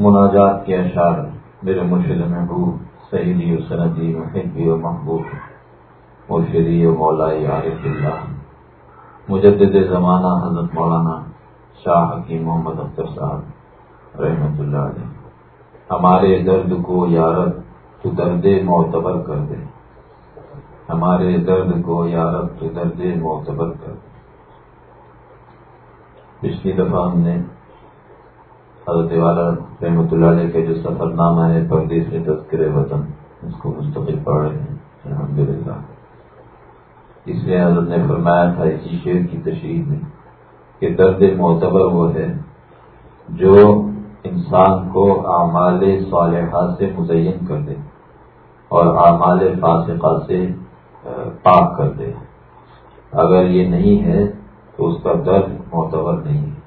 مناجات کے اشعار میرے مرشد محبوب سعیدی و سندی محبی و محبوب، مرشدی و مولائی عارف اللہ، مجدد زمانہ حضرت مولانا شاہ حکیم محمد اختر صاحب رحمۃ اللہ علیہ۔ ہمارے درد کو یارت تو درد معتبر کر دے۔ ہمارے درد کو یارت تو درد معتبر کر دے۔ پچھلی دفعہ ہم نے حضرت والا رحمۃ اللہ علیہ کے جو سفر نامہ ہے پردیش میں تذکر وطن، اس کو مستقل پڑھ رہے ہیں۔ الحمد للہ اس لیے حضرت نے فرمایا تھا، اسی شعر کی تشریح میں کہ درد معتبر وہ ہے جو انسان کو اعمال صالحہ سے مزین کر دے اور اعمال فاسقہ سے پاک کر دے۔ اگر یہ نہیں ہے تو اس کا درد معتبر نہیں ہے۔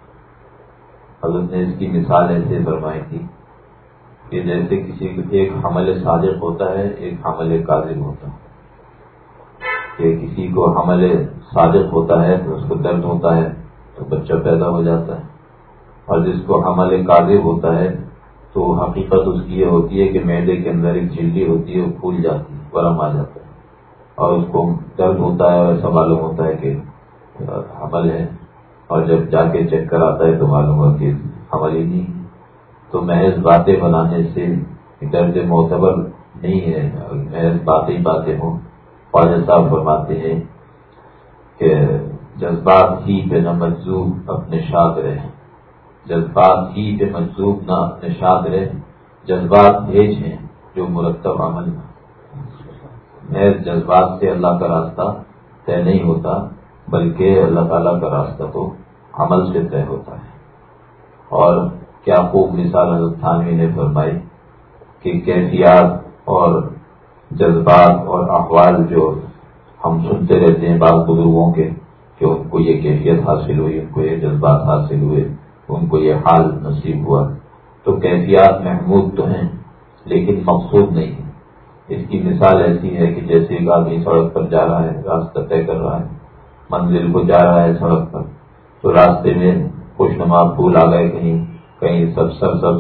حضرت نے اس کی مثال ایسے فرمائی تھی کہ جیسے کسی ایک حمل صادق ہوتا ہے، ایک حمل کاذب ہوتا ہے۔ کہ کسی کو حمل صادق ہوتا ہے تو اس کو درد ہوتا ہے، تو بچہ پیدا ہو جاتا ہے۔ اور جس کو حمل کاذب ہوتا ہے، تو حقیقت اس کی یہ ہوتی ہے کہ میدے کے اندر ایک جھلڈی ہوتی ہے، وہ پھول جاتی ہے گرم آ جاتا ہے۔ اور اس کو درد ہوتا ہے اور ایسا معلوم ہوتا ہے کہ حمل ہے۔ اور جب جا کے چیک کر آتا ہے تو معلوم ہوا کہ حمل ہی نہیں تو محض باتیں بنانے سے درد معتبر نہیں ہے، محض باتیں باتیں ہوں۔ خواجہ صاحب فرماتے ہیں کہ جذبات ہی پہ نہ مجزوب اپنے شاد رہے جذبات ہی پہ مجزوب نہ اپنے شاد رہے جذبات بھیج ہیں جو مرتب عمل محض جذبات سے اللہ کا راستہ طے نہیں ہوتا۔ بلکہ اللہ تعالیٰ کا راستہ تو عمل سے طے ہوتا ہے۔ اور کیا خوب مثال حضرت تھانوی نے فرمائی کہ کیفیات اور جذبات اور احوال جو ہم سنتے رہتے ہیں بعض بزرگوں کے کہ ان کو یہ کیفیت حاصل ہوئی، ان کو یہ جذبات حاصل ہوئے، ان کو یہ حال نصیب ہوا۔ تو کیفیات محمود تو ہیں، لیکن مقصود نہیں ہے اس کی مثال ایسی ہے کہ جیسے ایک آدمی سڑک پر جا رہا ہے، راستہ طے کر رہا ہے منزل کو جا رہا ہے سڑک پر۔ تو راستے میں خوش نما پھول آ گئے کہیں۔ کہیں سب سب سب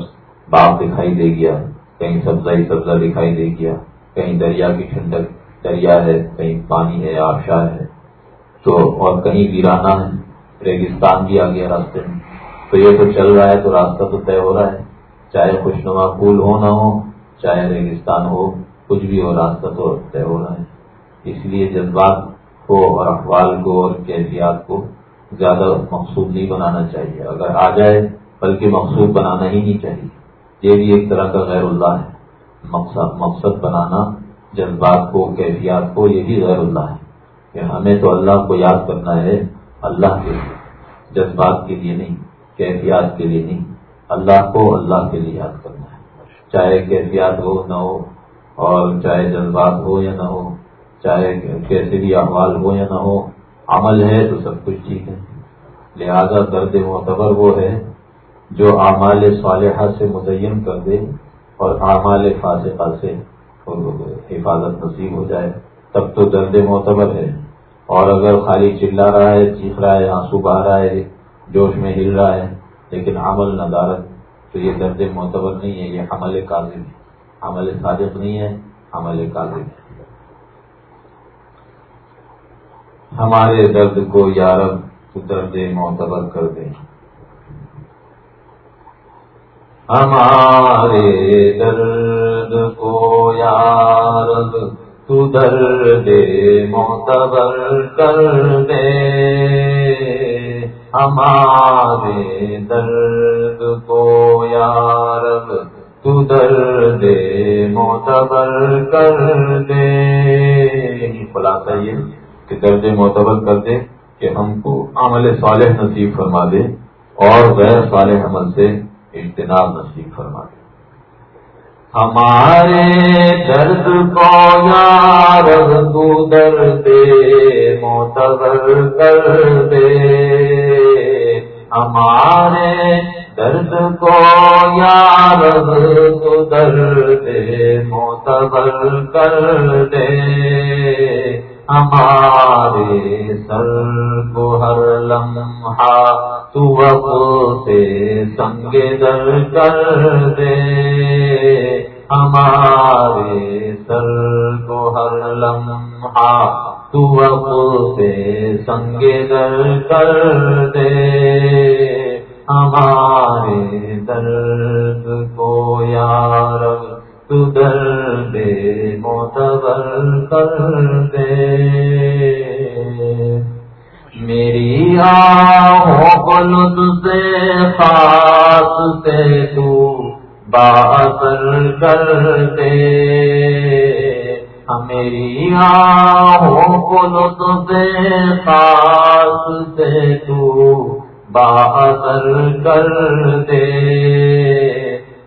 باغ دکھائی دے گیا۔ کہیں سبزہ ہی سبزہ دکھائی دے گیا۔ کہیں دریا کی ٹھنڈک، دریا ہے، کہیں پانی ہے، آبشار ہے۔ تو اور کہیں ویرانہ ہے۔ ریگستان بھی آ گیا راستے میں۔ تو یہ تو چل رہا ہے، تو راستہ تو طے ہو رہا ہے۔ چاہے خوش نما پھول ہو نہ ہو، چاہے ریگستان ہو، کچھ بھی ہو، راستہ تو طے ہو رہا ہے۔ اس لیے جذبات کو اور اخبار کو اور کیفیات کو زیادہ مقصود نہیں بنانا چاہیے۔ اگر آ جائے، بلکہ مقصود بنانا ہی نہیں چاہیے۔ یہ بھی ایک طرح کا غیر اللہ ہے۔ مقصد مقصد بنانا، جذبات کو، کیفیات کو، یہ بھی غیر اللہ ہے۔ کہ ہمیں تو اللہ کو یاد کرنا ہے، اللہ کے لیے۔ جذبات کے لیے نہیں، کیفیات کے لیے نہیں۔ اللہ کو اللہ کے لیے یاد کرنا ہے۔ چاہے کیفیات ہو، نہ ہو، اور چاہے جذبات ہو یا نہ ہو چاہے کیسے بھی احوال ہو یا نہ ہو، عمل ہے تو سب کچھ ٹھیک ہے۔ لہذا درد معتبر وہ ہے جو اعمال صالحہ سے متعین کر دے اور اعمال فاصفہ سے حفاظت نصیب ہو جائے، تب تو درد معتبر ہے۔ اور اگر خالی چلا رہا ہے، چیخ رہا ہے، آنسو بہ رہا ہے، جوش میں ہل رہا ہے، لیکن عمل ندارت، تو یہ درد معتبر نہیں ہے، یہ عمل کاظم ہے۔ عمل صادق نہیں ہے، عمل کاظم ہے۔ ہمارے درد کو یارب تو درد معتبر کر دیں۔ ہمارے درد کو یارب تو درد معتبر کر دے۔ ہمارے درد کو یارب تو درد معتبر کر دے۔ خلاصہ یہ۔ کہ درد معتبر کر دے کہ ہم کو عمل صالح نصیب فرما دے اور غیر صالح عمل سے اجتناب نصیب فرما دے۔ ہمارے درد کو یار تو درد معتبر کر دے۔ ہمارے درد کو یار تو درد معتبر کر دے۔ ہمارے سر کو ہر لمحہ تو سے سنگ در کر دے ہمارے سر کو ہر لمحہ تو سے سنگ در کر دے ہمارے درد کو یار تو درد موتبر کر دے میری آلد سے خاص سے تو باثر کر دے ہاں، میری آلد سے خاص سے تو باثر کر دے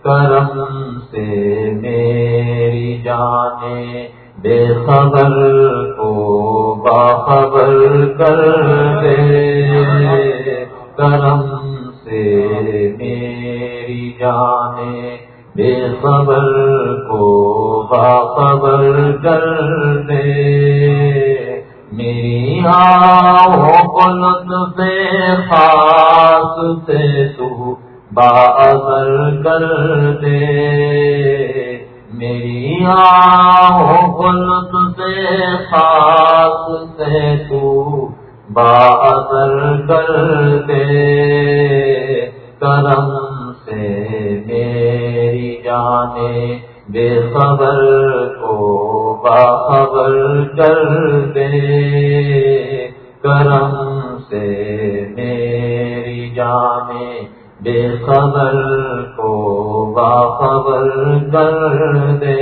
کرم سے میری جانے بے خبر کو باخبر کر دے۔ کرم سے میری جانے بے خبر کو باخبر کر دے۔ میری آلت سے خاص سے تو باثر کر دے میری آلت سے خاص سے تو باثر کر دے کرم سے میری جانے بے خبر کو باخبر کر دے کرم سے میری جانے بے خبر کو باخبر کر دے۔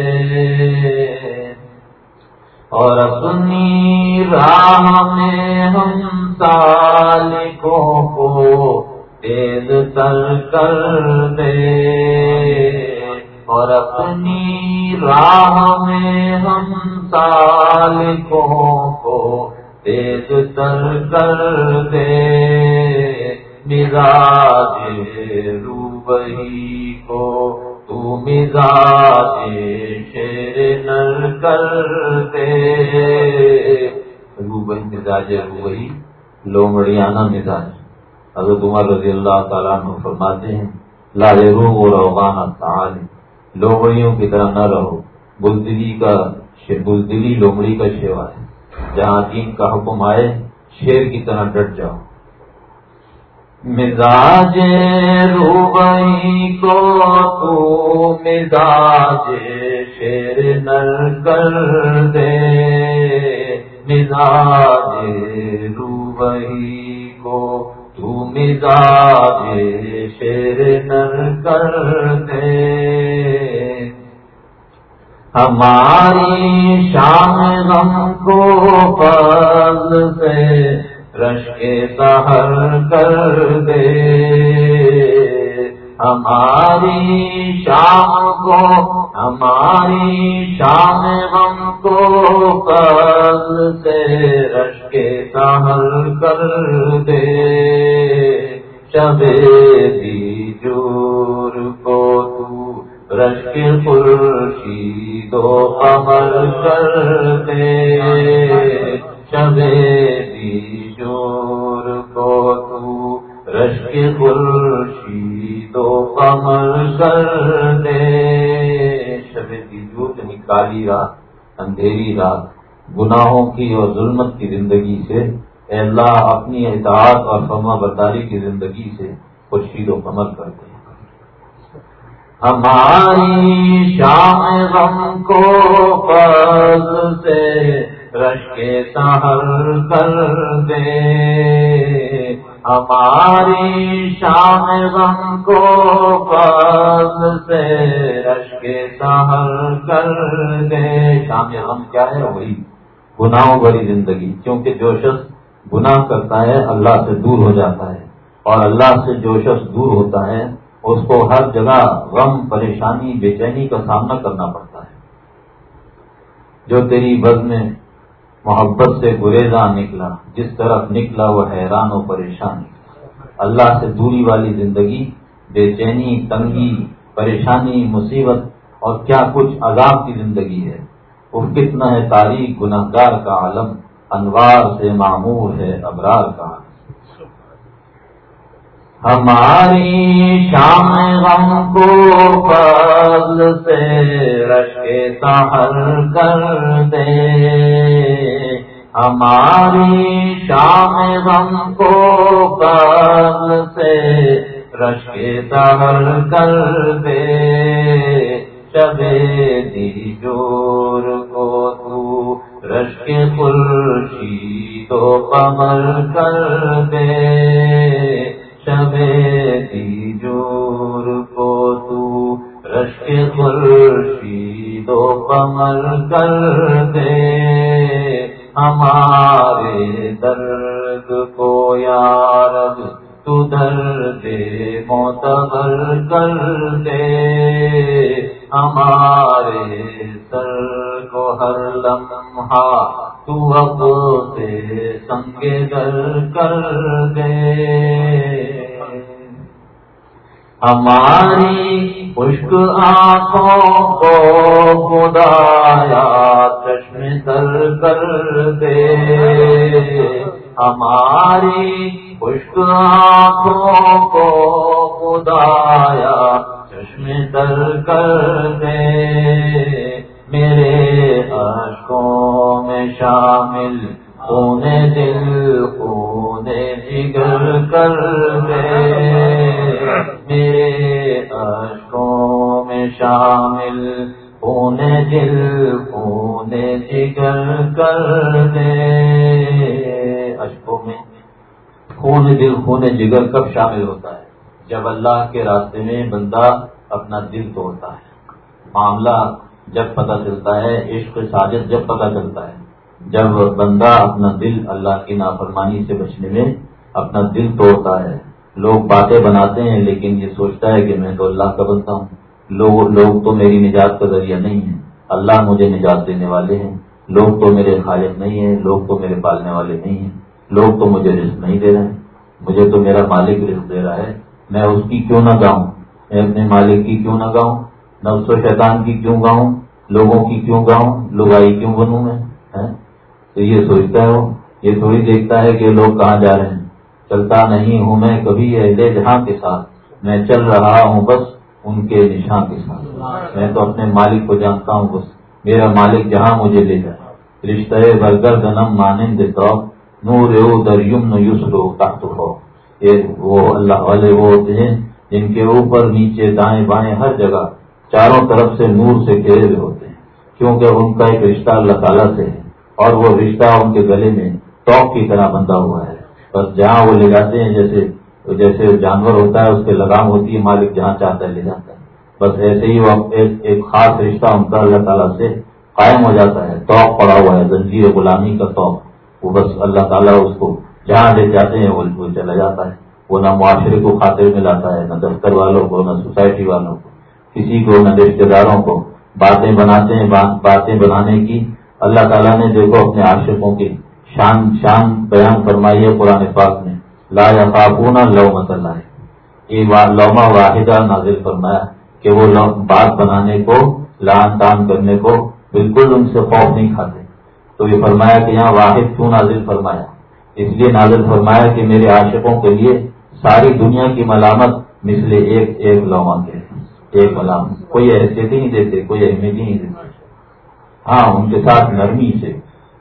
اور اپنی راہ میں ہم سالکوں کو تیز تر کر دے۔ اور اپنی راہ میں ہم سالکوں کو تیز تر کر دے۔ مزاج روبہی کو، تو مزاج شیر نر کر دے روبہی مزاج روبہی لومڑیانہ مزاج۔ حضرت عمر رضی اللہ تعالیٰ عنہ فرماتے ہیں، لا روح و روغان تعالی لومڑیوں کی طرح نہ رہو۔ بزدلی کا بزدلی لومڑی کا شیوا ہے۔ جہاں دین کا حکم آئے، شیر کی طرح ڈٹ جاؤ۔ مزاج روبئی کو تو مزاج شیر نر کر دے۔ مزاج روبئی کو تو مزاج شیر نر کر دے۔ ہماری شام غم کو فضل سے رش کے سہر کر دے۔ ہماری شام کو، ہماری شام غم کو فضل سے رش کے سہر کر دے۔ شبے دی جور کو تو رش کے پرشی دو قمر کر دے۔ شبے جور کو تو رش کے خرشی دو قمر کر دے۔ شب جور یعنی کالی رات، اندھیری رات۔ گناہوں کی اور ظلمت کی زندگی سے۔ اے اللہ، اپنی اطاعت اور فرما برداری کی زندگی سے خورشید و قمر کر دے۔ ہماری شام غم کو فضل سے رش کے سہر کر دے ہماری شام غم کو فضل سے رش کے سہر کر دے شام غم کیا ہے وہی گناہوں بھری زندگی کیونکہ جو شخص گناہ کرتا ہے اللہ سے دور ہو جاتا ہے اور اللہ سے جو شخص دور ہوتا ہے اس کو ہر جگہ غم پریشانی بے چینی کا سامنا کرنا پڑتا ہے جو تیری بز میں محبت سے گریزاں نکلا، جس طرف نکلا وہ حیران و پریشان۔ نکلا اللہ سے دوری والی زندگی، بے چینی، تنگی، پریشانی، مصیبت اور کیا کچھ عذاب کی زندگی ہے۔ وہ کتنا ہے تاریخ گناہ گار کا عالم، انوار سے معمور ہے ابرار کا۔ ہماری شام غم کو فضل سے رشے سہر کر دے۔ ہماری شام غم کو فضل سے رشے سہر کر دے۔ چبے دی جور کو تو رش کے خورشی تو کمر کر دے۔ شبے جور کو تو رش خرشی دو کمل کر دے۔ ہمارے درد کو یارب تو درد معتبر کر دے ہمارے سر کو ہر لمحہ تو اب سے سنگ در کر دے ہماری خشک آنکھوں کو خدایا چشم در کر دے ہماری خشک آنکھوں کو خدایا چشم در کر دے۔ میرے اشکوں میں شامل خون دل خون جگر کر دے۔ میرے اشکوں میں شامل خون دل خون جگر کر دے۔ اشکوں میں خون دل خون جگر کب شامل ہوتا ہے؟ جب اللہ کے راستے میں بندہ اپنا دل توڑتا ہے۔ معاملہ جب پتہ چلتا ہے، عشق ساجد جب پتہ چلتا ہے۔ جب بندہ اپنا دل اللہ کی نافرمانی سے بچنے میں اپنا دل توڑتا ہے۔ لوگ باتیں بناتے ہیں، لیکن یہ سوچتا ہے کہ میں تو اللہ کا بنتا ہوں۔ لوگ لوگ تو میری نجات کا ذریعہ نہیں ہے اللہ مجھے نجات دینے والے ہیں۔ لوگ تو میرے خالق نہیں ہیں، لوگ تو میرے پالنے والے نہیں ہیں۔ لوگ تو مجھے رزق نہیں دے رہے۔ ہیں مجھے تو میرا مالک رزق دے رہا ہے۔ میں اس کی کیوں نہ گاؤں؟ میں اپنے مالک کی کیوں نہ گاؤں؟ نفس و شیطان کی کیوں گاؤں؟ لوگوں کی کیوں گاؤں؟ لگائی کیوں بنوں میں؟ تو یہ سوچتا ہے وہ۔ یہ تھوڑی دیکھتا ہے کہ لوگ کہاں جا رہے ہیں۔ چلتا نہیں ہوں میں کبھی اہل جہاں کے ساتھ۔ میں چل رہا ہوں بس۔ ان کے نشان کے ساتھ۔ میں تو اپنے مالک کو جانتا ہوں بس میرا مالک جہاں مجھے لے جائے۔ رشتہ برگر دنم مانند نور دریم یوسر تخت ہو وہ اللہ والے وہ ہوتے ہیں جن کے اوپر، نیچے، دائیں بائیں ہر جگہ چاروں طرف سے نور سے گھیرے ہوئے ہوتے ہیں۔ کیونکہ ان کا ایک رشتہ اللہ تعالیٰ سے ہے اور وہ رشتہ ان کے گلے میں ٹاپ کی طرح بندھا ہوا ہے۔ بس جہاں وہ لے جاتے ہیں، جیسے جیسے جانور ہوتا ہے، اس کے لگام ہوتی ہے، مالک جہاں چاہتا ہے لے جاتا ہے۔ بس ایسے ہی وہ ایک خاص رشتہ ان کا اللہ تعالیٰ سے قائم ہو جاتا ہے۔ توق پڑا ہوا ہے، زنجیر غلامی کا توق۔ وہ بس اللہ تعالیٰ اس کو جہاں لے جاتے ہیں، وہ چلا جاتا ہے۔ وہ نہ معاشرے کو خاطر میں لاتا ہے، نہ دفتر والوں کو، نہ سوسائٹی والوں کو۔ کسی کو، نہ رشتے داروں کو باتیں بناتے ہیں باتیں بنانے کی۔ اللہ تعالیٰ نے دیکھو اپنے عاشقوں کی شان شان بیان فرمائی ہے قرآن پاک لا یا لو اللہ۔ یہ لوما واحدہ نازل فرمایا کہ وہ بات بنانے کو، لان تان کرنے کو بالکل ان سے خوف نہیں کھاتے۔ تو یہ فرمایا کہ یہاں واحد کیوں نازل فرمایا؟ اس لیے نازل فرمایا کہ میرے عاشقوں کے لیے ساری دنیا کی ملامت مثل ایک ایک لوما کے۔ ایک ملامت کوئی حیثیت ہی نہیں دیتے، کوئی اہمیت ہی نہیں دیتے۔ ہاں ان کے ساتھ نرمی سے،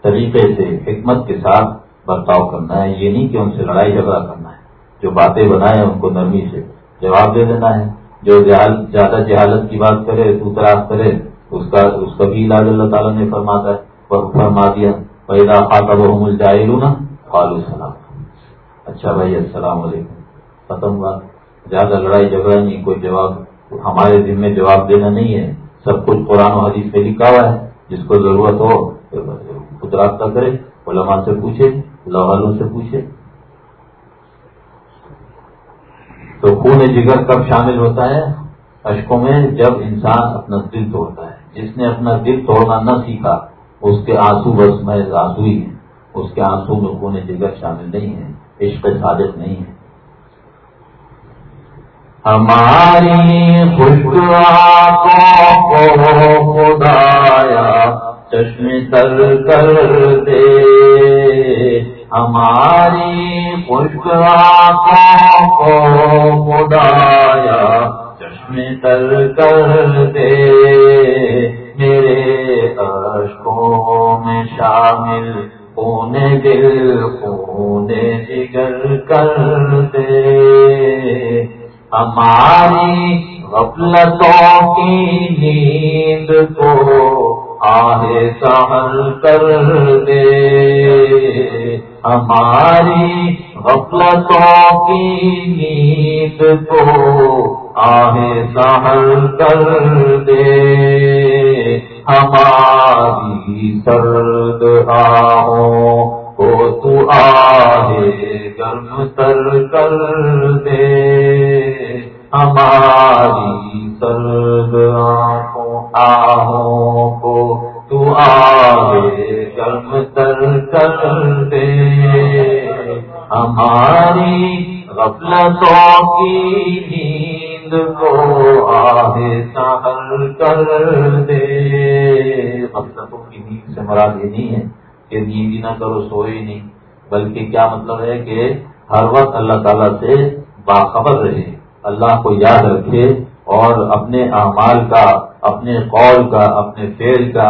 طریقے سے، حکمت کے ساتھ برتاؤ کرنا ہے۔ یہ نہیں کہ ان سے لڑائی جھگڑا کرنا ہے۔ جو باتیں بنائے ان کو نرمی سے جواب دے دینا ہے۔ جو زیادہ جہالت کی بات کرے تو تراف کرے، اس کا اس کا بھی علاج اللہ تعالیٰ نے فرماتا ہے۔ فرما دیا پیدا خاطہ وہ مل جائے نا السلام۔ اچھا بھائی، السلام علیکم۔ ختم بات۔ زیادہ لڑائی جھگڑا نہیں، کوئی جواب ہمارے دن میں جواب دینا نہیں ہے۔ سب کچھ قرآن و حدیث پہ لکھا ہوا ہے۔ جس کو ضرورت ہو خود رابطہ کرے، علماء سے پوچھے۔ لوالوں سے پوچھے۔ تو خون جگر کب شامل ہوتا ہے؟ اشکوں میں جب انسان اپنا دل توڑتا ہے۔ جس نے اپنا دل توڑنا نہ سیکھا، اس کے آنسو بس میں آنسو ہی ہیں۔ اس کے آنسو میں خون جگر شامل نہیں ہے، عشق صادق نہیں ہے۔ ہماری خوشبو کو خدایا چشم تر کر دے۔ ہماری خوش آنکھوں کو خدایا چشم تر کر دے، میرے اشکوں میں شامل پونے دل پونے جگر کر دے۔ ہماری غفلتوں کی نیند کو آہے سہل کر دے۔ ہماری غفلتوں کی نیند کو آہے سہل کر دے۔ ہماری سرد آہوں کو تو آہے گرم تر کر دے۔ ہماری سرد آنکھوں آہوں کو تو آگے گرم تر کر دے ہماری غفلتوں کی نیند کو آگے سہل کر دے غفلتوں کی نیند سے مراد یہ نہیں ہے کہ نیند ہی نہ کرو سوئے نہیں بلکہ کیا مطلب ہے کہ ہر وقت اللہ تعالیٰ سے باخبر رہے اللہ کو یاد رکھے اور اپنے اعمال کا، اپنے قول کا، اپنے فیل کا،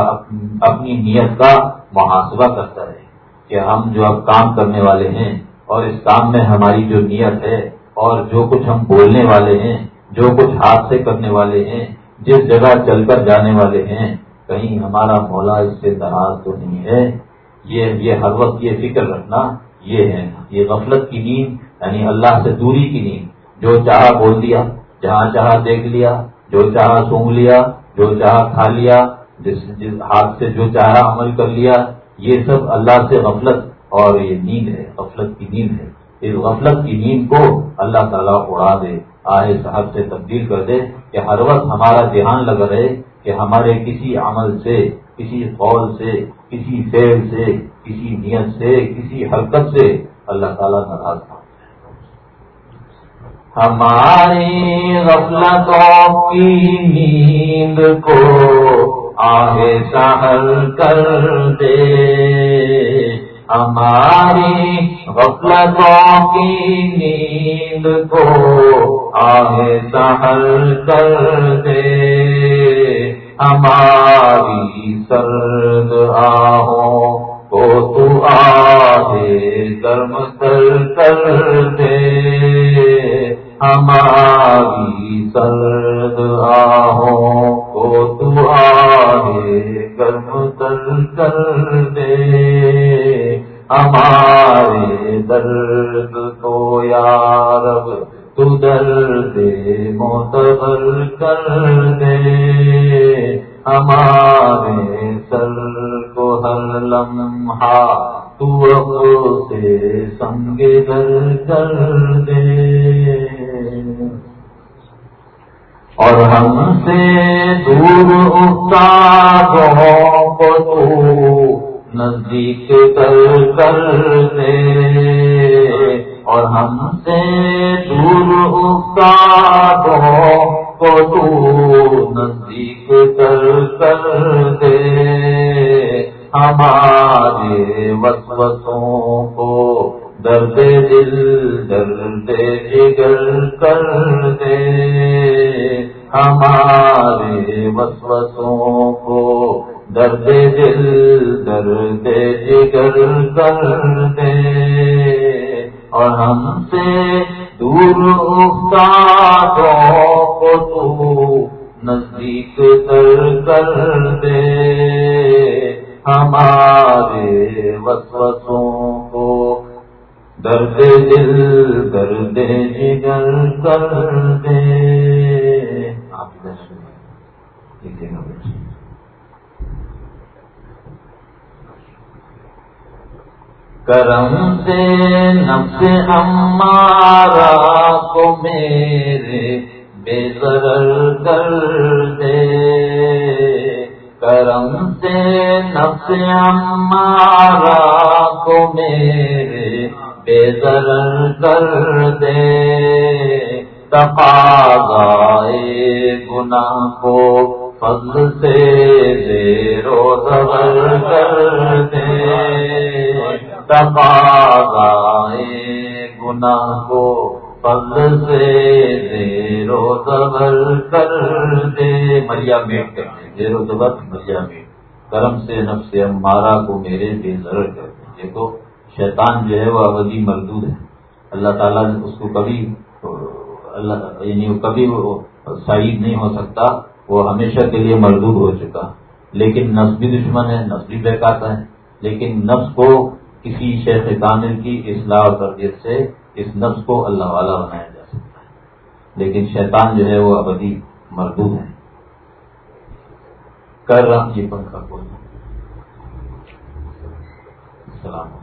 اپنی نیت کا محاسبہ کرتا رہے کہ ہم جو اب کام کرنے والے ہیں اور اس کام میں ہماری جو نیت ہے اور جو کچھ ہم بولنے والے ہیں، جو کچھ ہاتھ سے کرنے والے ہیں، جس جگہ چل کر جانے والے ہیں، کہیں ہمارا مولا اس سے دراز تو نہیں ہے۔ یہ یہ ہر وقت یہ فکر رکھنا یہ ہے۔ یہ غفلت کی نیند یعنی اللہ سے دوری کی نیند، جو چاہا بول دیا۔ جہاں چاہا دیکھ لیا، جو چاہا سونگ لیا، جو چاہا کھا لیا، جس جس ہاتھ سے جو چاہا عمل کر لیا، یہ سب اللہ سے غفلت اور یہ نیند ہے، غفلت کی نیند ہے۔ اس غفلت کی نیند کو اللہ تعالیٰ اڑا دے، آئے صاحب سے تبدیل کر دے کہ ہر وقت ہمارا دھیان لگا رہے کہ ہمارے کسی عمل سے، کسی قول سے، کسی فیل سے، کسی نیت سے، کسی حرکت سے اللہ تعالیٰ ناراض تھا۔ ہماری غفلتوں کی نیند کو آگے سہل کر دے ہماری غفلتوں کی نیند کو آگے سہل کر دے ہماری سرد آہوں کو تو آگے گرم کر دے ہماری سرد آہوں کو تو آئے گرم تر کر دے۔ ہمارے درد تو یارب تو درد موتبر کر دے۔ ہمارے سر کو ہر لمحہ تو سے سنگ در کر دے۔ اور ہم سے دور استادوں کو تو نزدیک کر کر دے اور ہم سے دور استادوں کو تو نزدیک کر کر دے ہمارے وسوسوں کو درد دل درد جگر کر دے ہمارے وسوسوں کو درد دل درد جگر کر دے اور ہم سے دور استادوں کو تو نزدیک تر کر دے ہمارے وسوسوں درد دل، درد جگر کر دے آپ کرم سے نفس ہمارا کو میرے بے ضرر کر دے۔ کرم سے نفس ہمارا کو میرے بے ضرر کر دے، تقاضائے گناہ کو فضل سے زیر و زبر کر دے۔ تقاضائے گناہ کو فضل سے دیر و زبر کر دے۔ مریا میٹ کرتے دیر و زبر مریا میٹ کرم سے، نفس امارا کو میرے بے ضرر کر دے۔ دیکھو شیطان جو ہے وہ ابدی مردود ہے۔ اللہ تعالیٰ اس کو کبھی، اللہ یعنی کبھی وہ سعید نہیں ہو سکتا، وہ ہمیشہ کے لیے مردود ہو چکا۔ لیکن نفس بھی دشمن ہے، نفس بھی بیکاتا ہے۔ لیکن نفس کو کسی شیخ کامل کی اصلاح و تربیت سے اس نفس کو اللہ والا بنایا جا سکتا ہے۔ لیکن شیطان جو ہے وہ ابدی مردود ہے۔ کر رہا یہ جی پنکھا کو السلام علیکم۔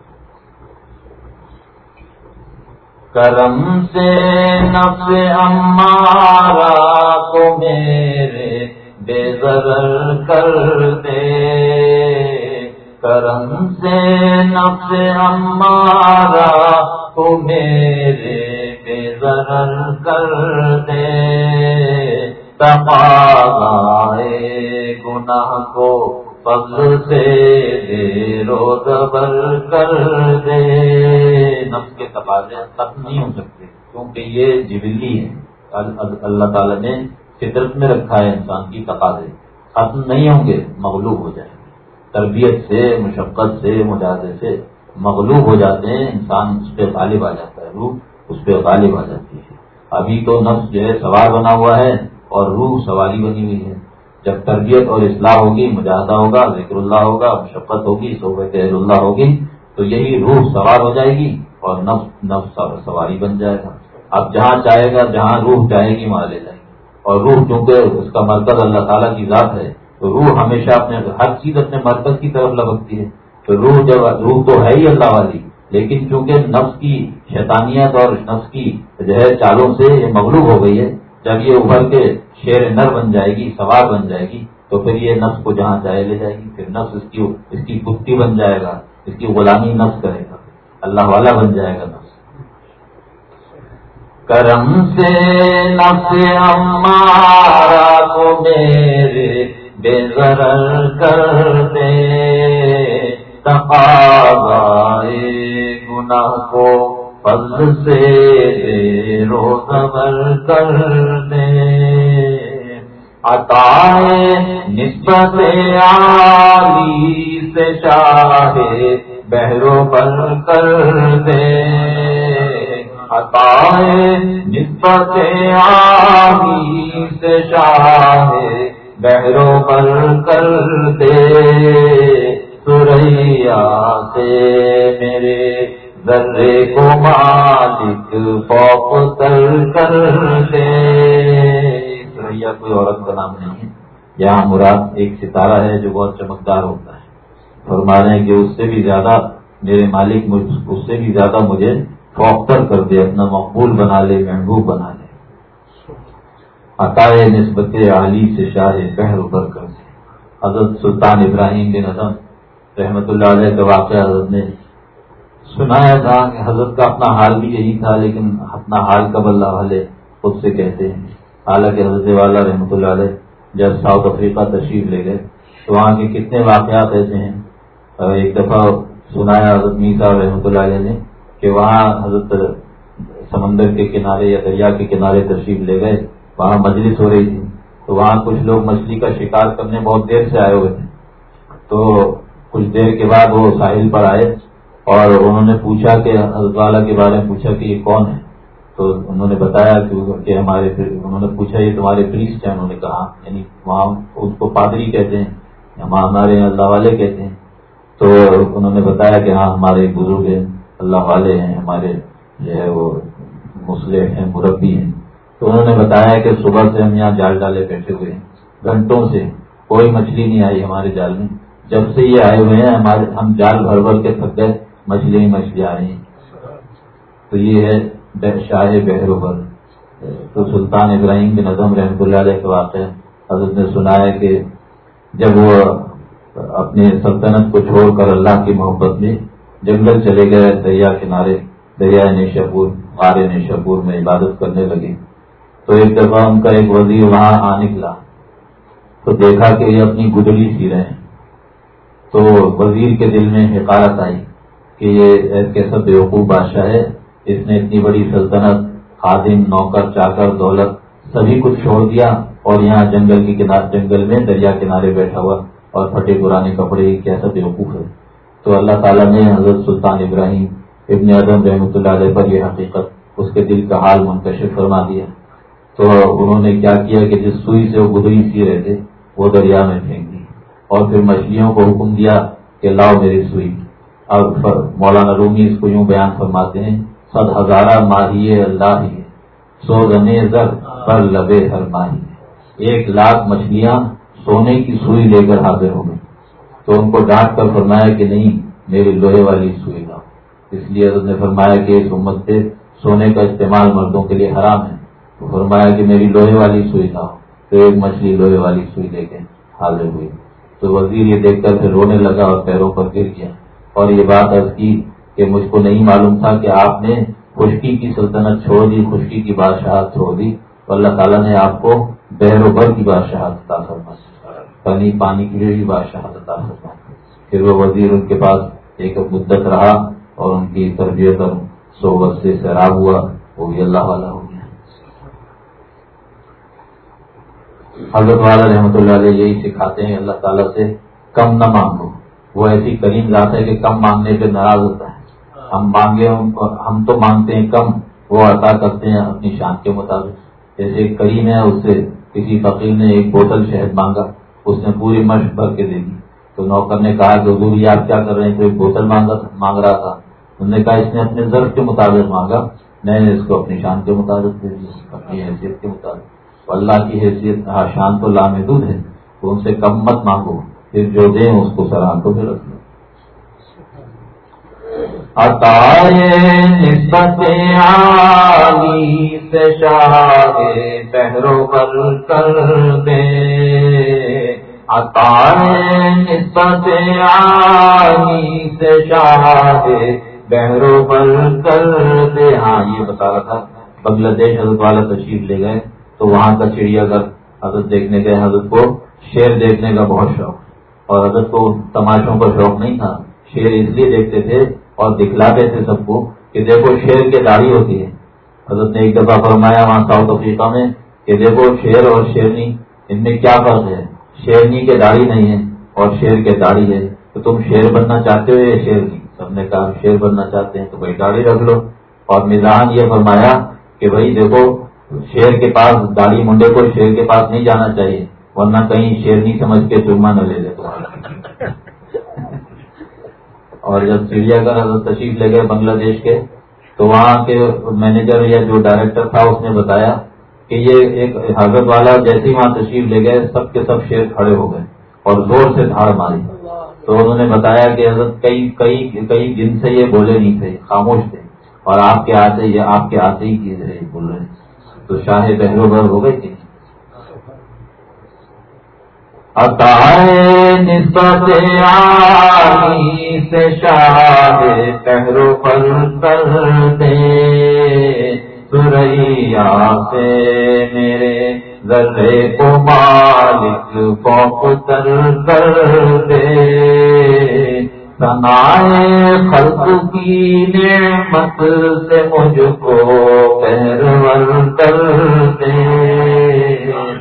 کرم سے نفس امارا کو میرے بے ضرر کر دے۔ کرم سے نفس امارا کو میرے بے ضرر کر دے۔ تقاضائے گناہ کو فضل سے دے رو دبر کر دے۔ نفس کے تقاضے ختم نہیں ہو سکتے، کیونکہ یہ جبلی ہے۔ اللہ تعالیٰ نے فطرت میں رکھا ہے انسان کی تقاضے۔ ختم نہیں ہوں گے، مغلوب ہو جائیں گے۔ تربیت سے، مشقت سے مجاہدے سے مغلوب ہو جاتے ہیں۔ انسان اس پہ غالب آ جاتا ہے، روح اس پہ غالب آ جاتی ہے۔ ابھی تو نفس جو ہے، سوار بنا ہوا ہے اور روح سواری بنی ہوئی ہے۔ جب تربیت اور اصلاح ہوگی مجاہدہ ہوگا، ذکر اللہ ہوگا، مشقت ہوگی، صحبت اللہ ہوگی، تو یہی روح سوار ہو جائے گی اور نفس نفس سواری بن جائے گا۔ اب جہاں چاہے گا، جہاں روح جائے گی، وہاں لے جائے گی اور روح چونکہ اس کا مرکز اللہ تعالیٰ کی ذات ہے، تو روح ہمیشہ اپنے، ہر چیز اپنے مرکز کی طرف لبکتی ہے۔ تو روح جب، روح تو ہے ہی اللہ والی، لیکن چونکہ نفس کی شیطانیت اور نفس کی جو ہے چالوں سے یہ مغلوب ہو گئی ہے، جب یہ ابھر کے شیر نر بن جائے گی، سوار بن جائے گی، تو پھر یہ نفس کو جہاں چاہے لے جائے گی، پھر نفس اس کی اس کی کتی بن جائے گا، اس کی غلامی نفس کرے گا، اللہ والا بن جائے گا نفس۔ کرم سے نفس ہمارا کو میرے بے ضرر کر دے۔ تقاضائے گناہ کو فضل سے روزبر کر دے۔ عطائے نسبت عالی سے چاہے بہرو پر کر دے۔ عطائے نسبت عالی سے چاہے بہرو پر کر دے۔ سریا سے میرے ذرے کو مالک پوپ تر کر دے۔ سریا کوئی عورت کا نام نہیں ہے۔ یہاں مراد ایک ستارہ ہے جو بہت چمکدار ہوتا ہے۔ فرما رہے ہیں کہ اس سے بھی زیادہ میرے مالک اس سے بھی زیادہ مجھے فوختر کر دے، اپنا مقبول بنا لے، محبوب بنا لے۔ عطائے نسبت علی سے شاہ بحر ابر کر دے۔ حضرت سلطان ابراہیم بن اعظم رحمت اللہ علیہ کا واقعہ حضرت نے سنایا تھا کہ حضرت کا اپنا حال بھی یہی تھا، لیکن اپنا حال کب اللہ والے خود سے کہتے ہیں۔ حالانکہ حضرت والا رحمۃ اللہ علیہ جب ساؤتھ افریقہ تشریف لے گئے تو وہاں کے کتنے واقعات ایسے ہیں؟ ایک دفعہ سنایا حضرت میسا رحمۃ اللہ علیہ نے کہ وہاں حضرت سمندر کے کنارے یا دریا کے کنارے تشریف لے گئے، وہاں مجلس ہو رہی تھی۔ تو وہاں کچھ لوگ مچھلی کا شکار کرنے بہت دیر سے آئے ہوئے تھے۔ تو کچھ دیر کے بعد وہ ساحل پر آئے اور انہوں نے پوچھا کہ حضرت والا کے بارے میں پوچھا کہ یہ کون ہے؟ تو انہوں نے بتایا کہ ہمارے انہوں نے پوچھا، یہ تمہارے پریسٹ ہیں، انہوں نے کہا یعنی وہاں اس کو پادری کہتے ہیں ہمارے یہاں اللہ والے کہتے ہیں۔ تو انہوں نے بتایا کہ ہاں ہمارے بزرگ ہیں، اللہ والے ہیں، ہمارے جو ہے وہ مسلم ہیں، مربی ہیں۔ تو انہوں نے بتایا کہ صبح سے ہم یہاں جال ڈالے بیٹھے ہوئے ہیں، گھنٹوں سے، کوئی مچھلی نہیں آئی ہمارے جال میں۔ جب سے یہ آئے ہوئے ہیں، ہمارے ہم جال بھر بھر کے تھک گئے، مچھلی مچھلی آ رہی ہیں۔ تو یہ ہے شاہ بہروبر تو سلطان ابراہیم کے نظم رحمۃ اللہ علیہ کے واقع حضرت نے سنا ہے کہ جب وہ اپنی سلطنت کو چھوڑ کر اللہ کی محبت میں جنگل چلے گئے، دریا کنارے دریا نیشاپور غار نیشاپور میں عبادت کرنے لگے، تو ایک دفعہ ان کا ایک وزیر وہاں آ نکلا، تو دیکھا کہ یہ اپنی گدڑی سی رہے ہیں۔ تو وزیر کے دل میں حکارت آئی کہ یہ کیسا بیوقوف بادشاہ ہے اس نے اتنی بڑی سلطنت، خادم، نوکر، چاکر، دولت، سبھی کچھ چھوڑ دیا اور یہاں جنگل کے کنارے جنگل میں دریا کنارے بیٹھا ہوا اور پھٹے پرانے کپڑے کیسا بیوقوف ہے۔ تو اللہ تعالیٰ نے حضرت سلطان ابراہیم ابن اعظم رحمۃ اللہ علیہ پر یہ حقیقت، اس کے دل کا حال منتشر فرما دیا۔ تو انہوں نے کیا کیا کہ جس سوئی سے وہ گدری سی رہے تھے وہ دریا میں پھینک دی اور پھر مچھلیوں کو حکم دیا کہ لاؤ میری سوئی۔ اور مولانا رومی اس کو یوں بیان فرماتے ہیں سد ہزارہ ماہی اللہ ہی سو زر پر لبے ہر ماہی ایک لاکھ مچھلیاں سونے کی سوئی لے کر حاضر ہو گئی تو ان کو ڈانٹ کر فرمایا کہ نہیں میری لوہے والی سوئی لاؤ۔ اس لیے حضرت نے فرمایا کہ اس امت سے سونے کا استعمال مردوں کے لیے حرام ہے۔ تو فرمایا کہ میری لوہے والی سوئی لاؤ۔ تو ایک مچھلی لوہے والی سوئی لے کے حاضر ہوئی۔ تو وزیر یہ دیکھ کر پھر رونے لگا اور پیروں پر گر گیا۔ اور یہ بات عرض کی کہ مجھ کو نہیں معلوم تھا کہ آپ نے خشکی کی سلطنت چھوڑ دی، خشکی کی بادشاہت چھوڑ دی۔ تو اللہ تعالیٰ نے آپ کو بحر و بر کی بادشاہت عطا فرما پانی پانی کے لیے بھی بادشاہت عطا فرما پھر وہ وزیر ان کے پاس ایک مدت رہا اور ان کی تربیت اور صحبت سے سیراب ہوا، وہ بھی اللہ والا ہو گیا۔ حضرت والا رحمۃ اللہ علیہ یہی سکھاتے ہیں، اللہ تعالیٰ سے کم نہ مانگو۔ وہ ایسی کریم ذات ہے کہ کم مانگنے پہ ناراض ہوتا ہے۔ ہم مانگے ہم تو مانگتے ہیں کم، وہ عطا کرتے ہیں اپنی شان کے مطابق۔ جیسے ایک کریم ہے، اس سے کسی فقیر نے ایک بوتل شہد مانگا، اس نے پوری مشق بھر کے دے دی تو نوکر نے کہا کہ حضور آپ کیا کر رہے ہیں تو ایک بوتل مانگ رہا تھا۔ انہوں نے کہا، اس نے اپنے ضرب کے مطابق مانگا، میں نے اس کو اپنی شان کے مطابق دے دیا اپنی حیثیت کے مطابق۔ اللہ کی حیثیت ہاں شان تو لامحدود ہے، تو ان سے کم مت مانگو، پھر جو دیں، اس کو سرحد کو پھر رکھ لو۔ نسبت عالی سے شاہ پہرو پر کر دے۔ عطائے نسبت عالی سے شاہ بہرو پر کر دے۔ ہاں یہ بتا رہا تھا، بنگلہ دیش حضرت والا تشریف لے گئے۔ تو وہاں کا چڑیا گھر حضرت دیکھنے گئے۔ حضرت کو شیر دیکھنے کا بہت شوق، اور حضرت کو تماشوں کا شوق نہیں تھا شیر اس لیے دیکھتے تھے اور دکھلاتے تھے سب کو کہ دیکھو شیر کی داڑھی ہوتی ہے۔ حضرت نے ایک دفعہ فرمایا، وہاں ساؤتھ افریقہ میں، کہ دیکھو شیر اور شیرنی، ان میں کیا فرق ہے؟ شیرنی کے داڑھی نہیں ہے اور شیر کے داڑھی ہے۔ تو تم شیر بننا چاہتے ہو یا شیرنی سب نے کہا شیر بننا چاہتے ہیں، تو بھائی داڑھی رکھ لو۔ اور میزان یہ فرمایا کہ بھائی دیکھو، شیر کے پاس داڑھی، منڈے کو شیر کے پاس نہیں جانا چاہیے، ورنہ کہیں شیرنی سمجھ کے چرما نہ لے لے۔ تمہارا اور جب چڑیا گھر حضرت تشریف لے گئے بنگلہ دیش کے، تو وہاں کے مینیجر یا جو ڈائریکٹر تھا، اس نے بتایا کہ یہ ایک حضرت والا جیسے ہی وہاں تشریف لے گئے، سب کے سب شیر کھڑے ہو گئے اور زور سے دھاڑ ماری۔ تو انہوں نے بتایا کہ حضرت کئی کئی کئی دن سے یہ بولے نہیں تھے، خاموش تھے اور آپ کے آتے، یہ آپ کے آتے ہی چیز بول رہے۔ تو شاہ بہرو بھر ہو گئے تھے نسبت آئی سے شاہ پہرو پر کر دے۔ سریا سے میرے ذرے کو مالک فوق تر کر دے۔ سنائے خلق کی نعمت سے مجھ کو پہرور کر دے۔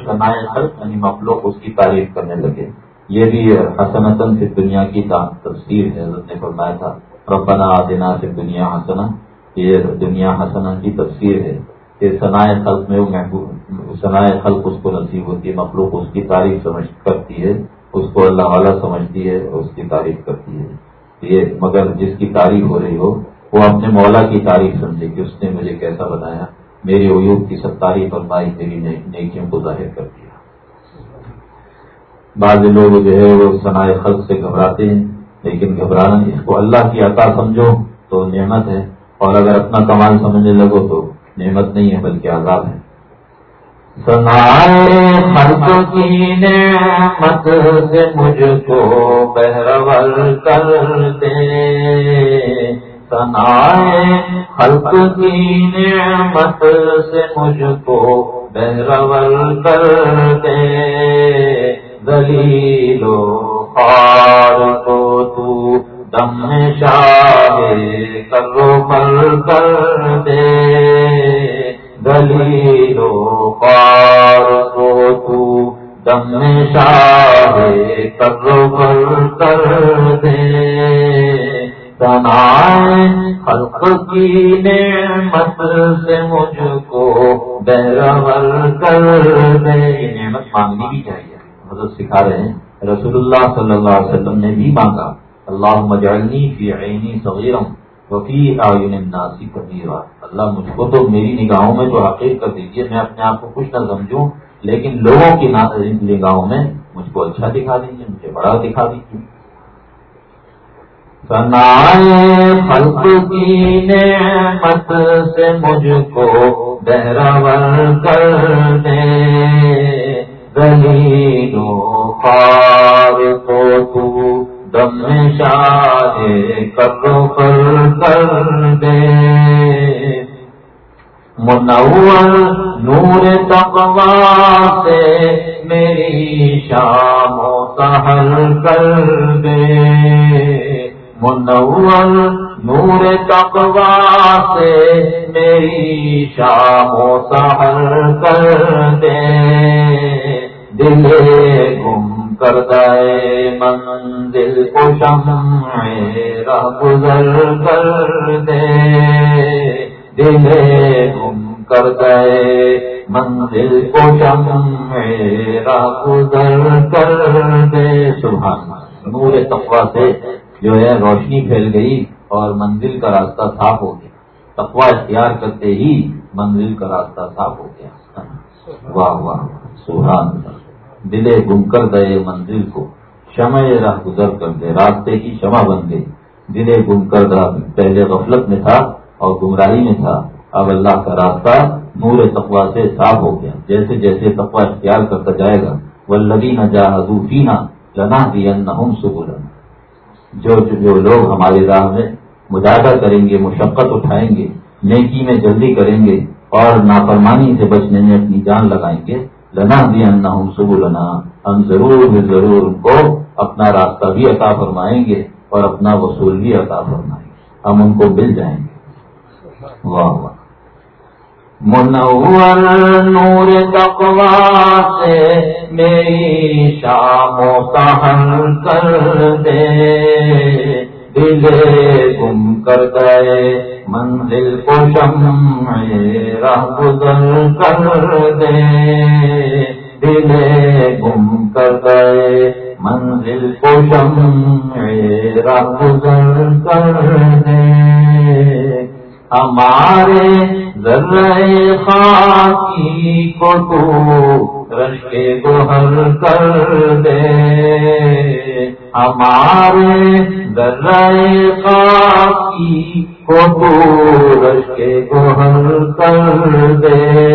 سنائے خلق یعنی مخلوق اس کی تعریف کرنے لگے۔ یہ بھی حسن سے دنیا کی تفسیر ہے، حضرت نے فرمایا تھا۔ ربنا آدنا سے دنیا حسنا، یہ دنیا حسنا کی تفسیر ہے کہ ثنائے خلق میں وہ محبوب ثنائے خلق اس کو نصیب ہوتی ہے، مخلوق اس کی تعریف سمجھ کرتی ہے، اس کو اللہ والا سمجھتی ہے اور اس کی تعریف کرتی ہے۔ یہ مگر جس کی تعریف ہو رہی ہو، وہ اپنے مولا کی تعریف سمجھے کہ اس نے مجھے کیسا بنایا۔ میری عیوب کی ستاری فرمائی، میری نیکیوں کو ظاہر کر دیا۔ بعض لوگ جو ہے وہ ثنائے خلق سے گھبراتے ہیں، لیکن گھبرانا اس کو اللہ کی عطا سمجھو تو نعمت ہے۔ اور اگر اپنا کمال سمجھنے لگو تو نعمت نہیں ہے، بلکہ عذاب ہے۔ سنائے خلق کی نعمت سے مجھ کو بہرول کر دے۔ سنائے، خلق کی نعمت سے مجھ کو بہرول کر دے۔ دلیلو خار کو تو دم شاہ کر دے۔ دلیلو پار کو تو دم شاہ کر کر دے۔ تنا خلق کی نعمت سے مجھ کو بہرور کر دے نعمت مانگنی بھی چاہیے۔ مطلب سکھا رہے ہیں۔ رسول اللہ صلی اللہ علیہ وسلم نے بھی مانگا۔ اللہ مجعلنی فی عینی صغیرم وفی آئین الناسی کبیرہ اللہ مجھ کو تو میری نگاہوں میں تو حقیق کر دیجیے، میں اپنے آپ کو کچھ نہ سمجھوں، لیکن لوگوں کی نگاہوں میں مجھ کو اچھا دکھا دیجیے، مجھے بڑا دکھا دیجیے۔ خلق کی نعمت سے مجھ کو بہراور کر دے گلیلو خار کو تو دم شاہ کر کر دے۔ منور نور تقوا سے میری شام و سہل کر دے۔ منور نور تقوا سے میری شام و سہل کر دے۔ دل گم کر دے منزل کو شمع راہ گزر کر دے۔ دل گم کر گئے منزل کو شم میرا گزر کر دے۔ سبحان نور تقوا سے جو ہے روشنی پھیل گئی اور منزل کا راستہ صاف ہو گیا۔ تقوا اختیار کرتے ہی منزل کا راستہ صاف ہو گیا۔ واہ واہ سبحان دلے گم کر گئے منزل کو۔ شمع راہ گزر کر دے۔ راستے کی شمع بن گئی۔ دلے گم کر پہلے غفلت میں تھا اور گمراہی میں تھا۔ اب اللہ کا راستہ نور تقوا سے صاف ہو گیا۔ جیسے جیسے تقوا اختیار کرتا جائے گا۔ وہ لگی نہ جا حضوفینا لنا دیا جو جو لوگ ہماری راہ میں مجاہدہ کریں گے، مشقت اٹھائیں گے، نیکی میں جلدی کریں گے اور نافرمانی سے بچنے میں اپنی جان لگائیں گے لنا دیا نہ سب لنا ہم ضرور ضرور ان کو اپنا راستہ بھی عطا فرمائیں گے اور اپنا وصول بھی عطا فرمائیں گے۔ ہم ان کو مل جائیں گے۔ واہ واہ۔ منور نور تقوا سے میری شام و سہن کر دے۔ دل گم کر گئے، منزل کو شم راہ گزر کر دے۔ دل گم کر گئے، منزل کو شم راہ گزر کر دے۔ ہمارے ذرے خاکی کو تو رشتے کو حل کر دے۔ ہمارے ذرے خاکی کو تو رشتے کو حل کر دے۔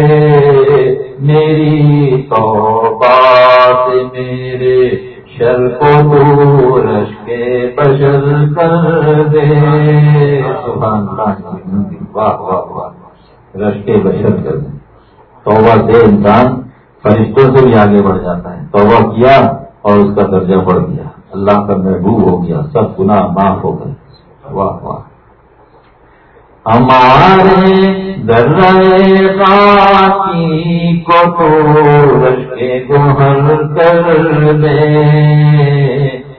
میری تو بات میرے شر کو دور کے بشر کر دے۔ سبحان واہ واہ واہ رش کے بشر کر دے توبہ دے انسان، فرشتوں سے بھی آگے بڑھ جاتا ہے۔ توبہ کیا اور اس کا درجہ بڑھ گیا۔ اللہ کا محبوب ہو گیا، سب گناہ معاف ہو گئے۔ واہ واہ۔ ہمارے ذرے باقی کو تو رشتے گوہر کر دے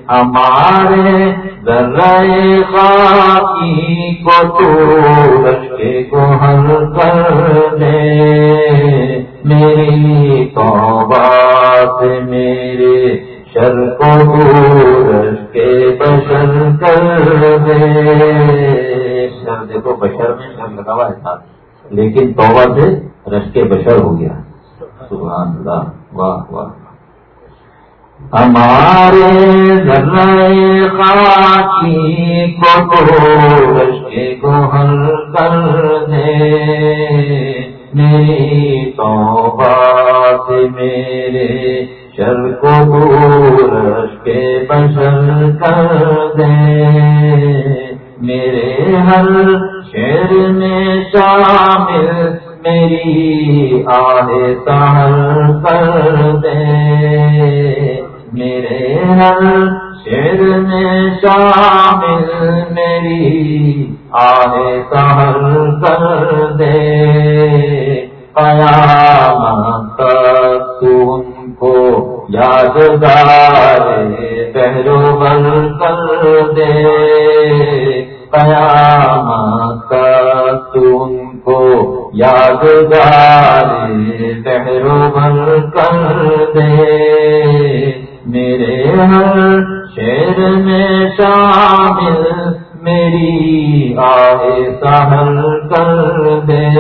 ہمارے ذرے باقی کو تو رشتے گوہر کر دے۔ میری تو بات میرے شر کو رش کے بشر کر دے۔ شر دیکھو، بشر میں شر لگا ہوا ہے ساتھ۔ لیکن توبہ سے رش کے بشر ہو گیا۔ سبحان اللہ، واہ واہ۔ ہمارے خاکی کو رش کے کو حل کر دے۔ میری توبہ سے میرے شر کو رش کے بشر کر دے۔ میرے ہر شیر میں شامل میری آہ سہل کر دے۔ میرے ہر شیر میں شامل میری آئے سہر کر دے۔ قیامت تک کو یادگار پہلو کر دے۔ قیامت تک ان کو یادگار پہلو بل کر دے۔ میرے ہر شیر میں شامل، میری آئے سہل کر دے۔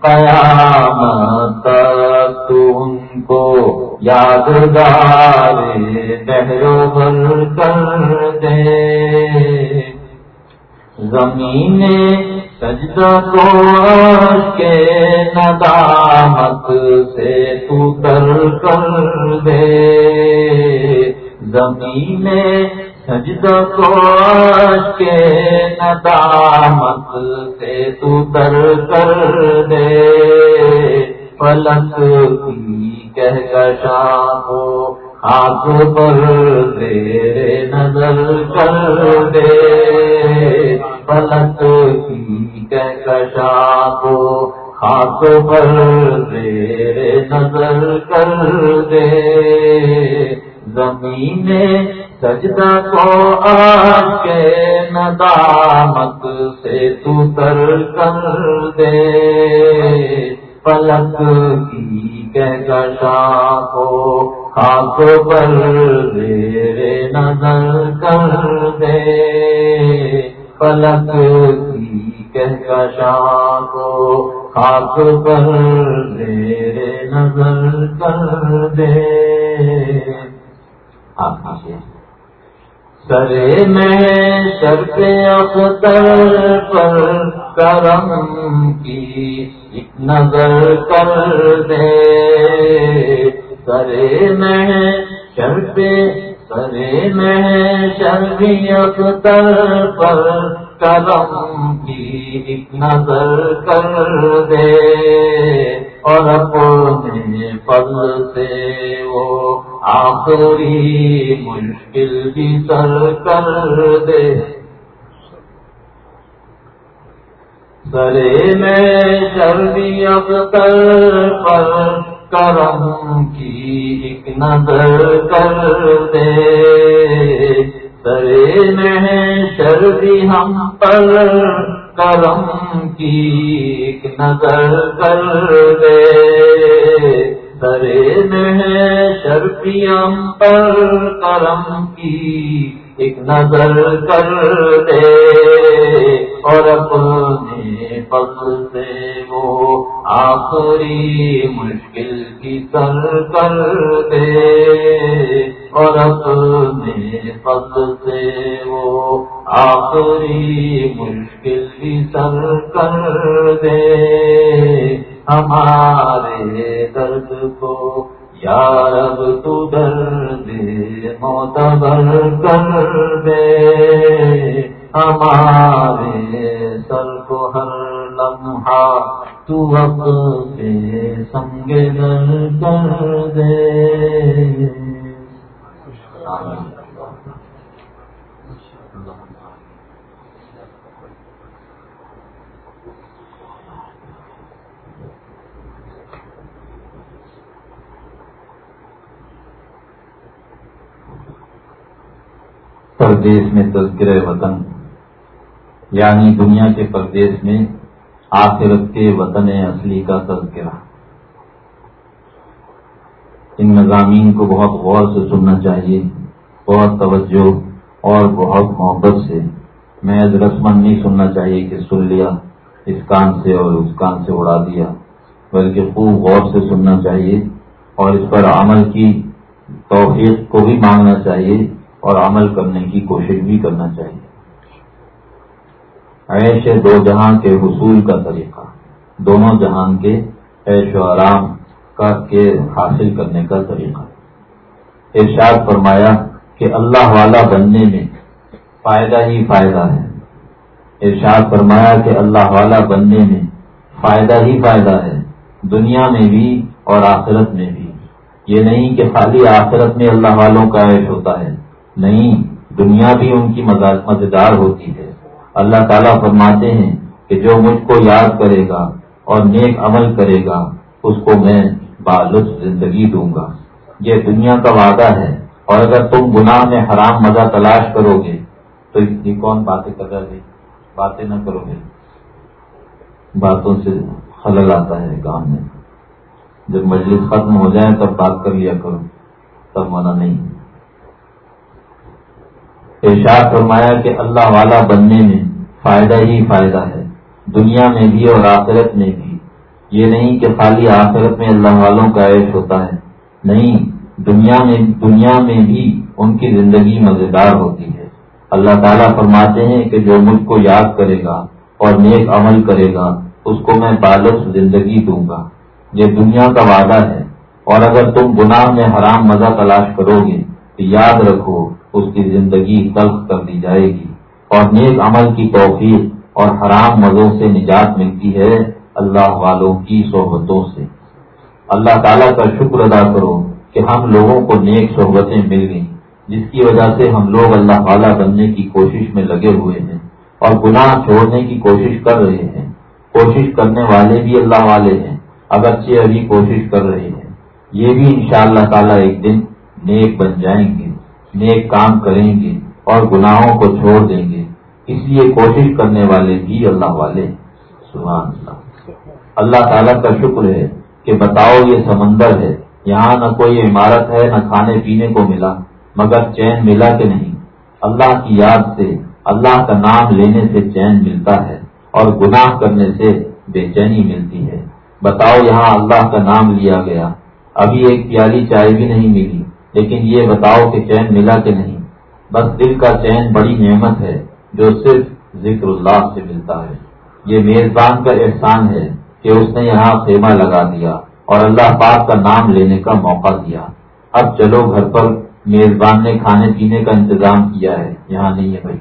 قیامت تک ان کو یادگار بہرو بل کر دے۔ زمین سجدہ کو کے ندامت سے تو تر کر دے۔ زمین سجدہ کو کے ندامت سے تو تر کر دے۔ پلک کی کہہ کشا کو ہاتھ پر تیرے نظر کر دے۔ پلک کی کہکشا کو ہاتھ پر تیرے نظر کر دے۔ زمین سجدہ کو آج کے ندامت سے تو تر کر دے۔ پلک کی کہکشا کو خاک پر میرے نظر کر دے۔ پلک کی کہکشا کو خاک پر میرے نظر کر دے۔ سرے میں شرط اختر پر کرم کی ایک نظر کر دے۔ سرے میں شرط سرے میں شربی اختر پر کرم کی ایک نظر کر دے اور اپنے فضل سے وہ آخری مشکل بھی سر کر دے۔ سرے میں شربی اختر پر کرم کی ایک نظر کر دے سرے میں شربی ہم پر کرم کی ایک نظر کر دے سرے میں شربی ہم پر کرم کی ایک نظر کر دے اور اپنے فضل سے وہ آخری مشکل کی سر کر دے اور اپنے فضل سے وہ آخری مشکل کی سر کر دے ہمارے درد کو یا رب تو درد معتبر کر دے۔ ہمارے سر کو ہر لمحہ تو وقت سے سنگ در کر دے۔ آمین۔ پردیش میں تذکر وطن یعنی دنیا کے پردیش میں آخرت کے وطن اصلی کا تذکرہ۔ ان مضامین کو بہت غور سے سننا چاہیے، بہت توجہ اور بہت محبت سے۔ میں رسمن نہیں سننا چاہیے کہ سن لیا، اس کان سے اور اس کان سے اڑا دیا، بلکہ خوب غور سے سننا چاہیے اور اس پر عمل کی توفیق کو بھی مانگنا چاہیے۔ اور عمل کرنے کی کوشش بھی کرنا چاہیے۔ عیش دو جہاں کے حصول کا طریقہ، دونوں جہان کے عیش و آرام کا کے حاصل کرنے کا طریقہ۔ ارشاد فرمایا کہ اللہ والا بننے میں فائدہ ہی فائدہ ہے۔ ارشاد فرمایا کہ اللہ والا بننے میں فائدہ ہی فائدہ ہے، دنیا میں بھی اور آخرت میں بھی۔ یہ نہیں کہ خالی آخرت میں اللہ والوں کا عیش ہوتا ہے۔ نہیں، دنیا بھی ان کی مزیدار ہوتی ہے۔ اللہ تعالیٰ فرماتے ہیں کہ جو مجھ کو یاد کرے گا اور نیک عمل کرے گا، اس کو میں بالف زندگی دوں گا۔ یہ دنیا کا وعدہ ہے۔ اور اگر تم گناہ میں حرام مزہ تلاش کرو گے، تو یہ کون باتیں کر رہے باتیں نہ کرو گے۔ باتوں سے خلل آتا ہے کام میں۔ جب مجلس ختم ہو جائے تب بات کر لیا کرو۔ تب منع نہیں۔ ارشاد فرمایا کہ اللہ والا بننے میں فائدہ ہی فائدہ ہے، دنیا میں بھی اور آخرت میں بھی۔ یہ نہیں کہ خالی آخرت میں اللہ والوں کا عیش ہوتا ہے۔ نہیں، دنیا میں دنیا میں بھی ان کی زندگی مزیدار ہوتی ہے۔ اللہ تعالیٰ فرماتے ہیں کہ جو مجھ کو یاد کرے گا اور نیک عمل کرے گا، اس کو میں بالف زندگی دوں گا۔ یہ دنیا کا وعدہ ہے۔ اور اگر تم گناہ میں حرام مزہ تلاش کرو گے، تو یاد رکھو اس کی زندگی تلخ کر دی جائے گی۔ اور نیک عمل کی توفیق اور حرام مزوں سے نجات ملتی ہے اللہ والوں کی صحبتوں سے۔ اللہ تعالیٰ کا شکر ادا کرو کہ ہم لوگوں کو نیک صحبتیں مل گئیں، جس کی وجہ سے ہم لوگ اللہ والا بننے کی کوشش میں لگے ہوئے ہیں اور گناہ چھوڑنے کی کوشش کر رہے ہیں۔ کوشش کرنے والے بھی اللہ والے ہیں، اگرچہ ابھی کوشش کر رہے ہیں۔ یہ بھی ان شاء اللہ تعالیٰ ایک دن نیک بن جائیں گے۔ نیک کام کریں گے اور گناہوں کو چھوڑ دیں گے۔ اس لیے کوشش کرنے والے بھی اللہ والے سبحان اللہ۔ اللہ تعالیٰ کا شکر ہے کہ بتاؤ یہ سمندر ہے۔ یہاں نہ کوئی عمارت ہے، نہ کھانے پینے کو ملا، مگر چین ملا کہ نہیں۔ اللہ کی یاد سے، اللہ کا نام لینے سے چین ملتا ہے اور گناہ کرنے سے بے چینی ملتی ہے۔ بتاؤ یہاں اللہ کا نام لیا گیا۔ ابھی ایک پیالی چائے بھی نہیں ملی۔ لیکن یہ بتاؤ کہ چین ملا کہ نہیں۔ بس دل کا چین بڑی نعمت ہے جو صرف ذکر اللہ سے ملتا ہے۔ یہ میزبان کا احسان ہے کہ اس نے یہاں خیمہ لگا دیا اور اللہ پاک کا نام لینے کا موقع دیا۔ اب چلو گھر پر میزبان نے کھانے پینے کا انتظام کیا ہے۔ یہاں نہیں ہے بھائی۔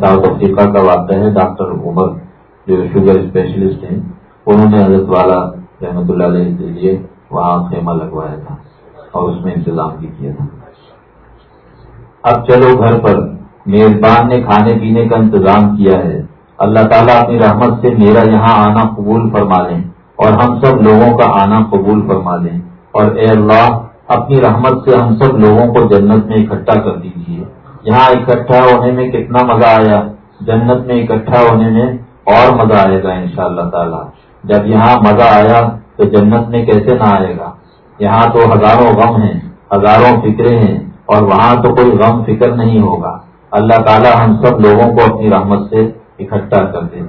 ساؤتھ افریقہ کا واقعہ ہے۔ ڈاکٹر عمر جو شوگر اسپیشلسٹ ہیں، انہوں نے حضرت والا رحمت اللہ علیہ کے لیے وہاں خیمہ لگوایا تھا۔ اور اس میں انتظام بھی کیا تھا۔ اب چلو گھر پر، میزبان نے کھانے پینے کا انتظام کیا ہے۔ اللہ تعالیٰ اپنی رحمت سے میرا یہاں آنا قبول فرما لیں اور ہم سب لوگوں کا آنا قبول فرما لیں۔ اور اے اللہ، اپنی رحمت سے ہم سب لوگوں کو جنت میں اکٹھا کر دیجیے۔ یہاں اکٹھا ہونے میں کتنا مزہ آیا۔ جنت میں اکٹھا ہونے میں اور مزہ آئے گا ان شاء اللہ تعالیٰ۔ جب یہاں مزہ آیا تو جنت میں کیسے نہ آئے گا۔ یہاں تو ہزاروں غم ہیں، ہزاروں فکرے ہیں، اور وہاں تو کوئی غم فکر نہیں ہوگا۔ اللہ تعالیٰ ہم سب لوگوں کو اپنی رحمت سے اکٹھا کر دے۔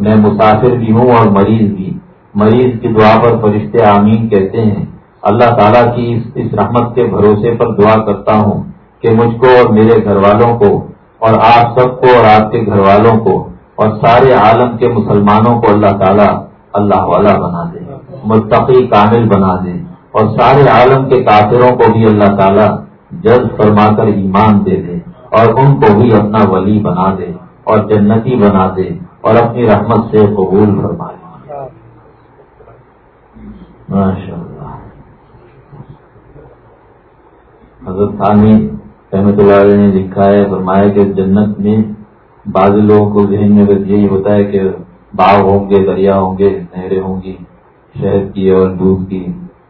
میں مسافر بھی ہوں اور مریض بھی۔ مریض کی دعا پر فرشتے آمین کہتے ہیں۔ اللہ تعالیٰ کی اس رحمت کے بھروسے پر دعا کرتا ہوں کہ مجھ کو اور میرے گھر والوں کو، اور آپ سب کو اور آپ کے گھر والوں کو، اور سارے عالم کے مسلمانوں کو اللہ تعالیٰ اللہ والا بنا دے، متقی کامل بنا دے۔ اور سارے عالم کے کافروں کو بھی اللہ تعالیٰ جلد فرما کر ایمان دے دے اور ان کو بھی اپنا ولی بنا دے اور جنتی بنا دے اور اپنی رحمت سے قبول فرما دے ماشاء اللہ حضرت ثانی رحمت اللہ علیہ نے لکھا ہے، فرمایا کہ جنت میں بعض لوگوں کو ذہن میں بس یہی ہوتا ہے کہ باغ ہوں گے، دریا ہوں گے، نہریں ہوں گی، شہد کی اور دودھ کی۔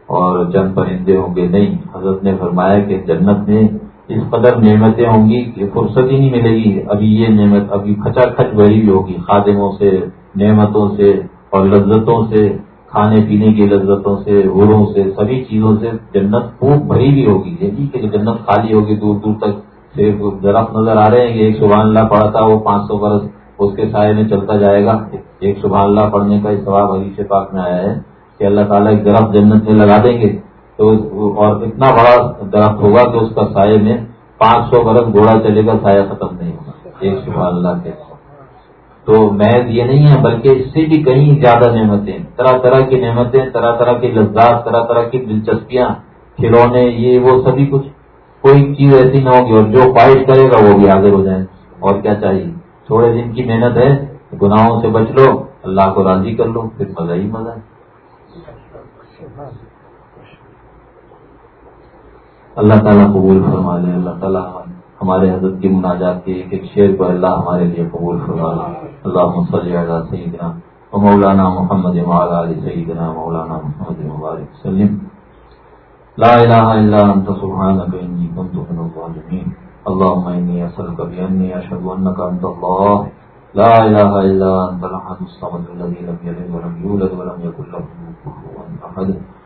اور چند پرندے ہوں گے نہیں۔ حضرت نے فرمایا کہ جنت میں اس قدر نعمتیں ہوں گی کہ فرصت ہی نہیں ملے گی۔ ابھی یہ نعمت ابھی کھچا کھچ بھری بھی ہوگی۔ خادموں سے، نعمتوں سے اور لذتوں سے، کھانے پینے کی لذتوں سے غروں سے، سبھی چیزوں سے جنت خوب بھری بھی ہوگی۔ یہ نہیں کہ جنت خالی ہوگی، دور دور تک صرف درخت نظر آ رہے ہیں کہ ایک سبحان اللہ پڑھا تھا وہ پانچ سو برس اس کے سائے میں چلتا جائے گا۔ ایک سبحان اللہ پڑھنے کا ثواب علی سے پاک میں آیا ہے۔ کہ اللہ تعالیٰ ایک درخت جنت میں لگا دیں گے، تو اور اتنا بڑا درخت ہوگا کہ اس کا سائے میں پانچ سو برس گھوڑا چلے گا سایہ ختم نہیں ہوگا۔ ایک سبحان اللہ کے۔ تو محض یہ نہیں ہے، بلکہ اس سے بھی کہیں زیادہ نعمتیں، طرح طرح کی نعمتیں، طرح طرح کی لذات، طرح طرح کی دلچسپیاں، کھلونے، یہ وہ سبھی کچھ۔ کوئی چیز ایسی نہ ہوگی اور جو خواہش کرے گا وہ بھی حاضر ہو جائے۔ اور کیا چاہیے؟ تھوڑے دن کی محنت ہے، گناہوں سے بچ لو، اللہ کو راضی کر لو، پھر مزہ ہی مزہ ہے۔ اللہ تعالیٰ قبول فرما لے، اللہ تعالیٰ ہمارے حضرت کی مناجات کے ایک ایک شعر کو اللہ ہمارے لیے قبول فرما لے۔ اللہ مسلح سیدنا و مولانا محمد علی سیدنا مولانا محمد مبارک وسلم لا الہ الا انت سبحانک انی کنت من الظالمین۔ اللهم انی اسألک بأنی اشهد انک انت اللہ۔ لا الہ الا انت الحد الصمد الذي لم يلد ولم يولد ولم يكن له كفوا احد۔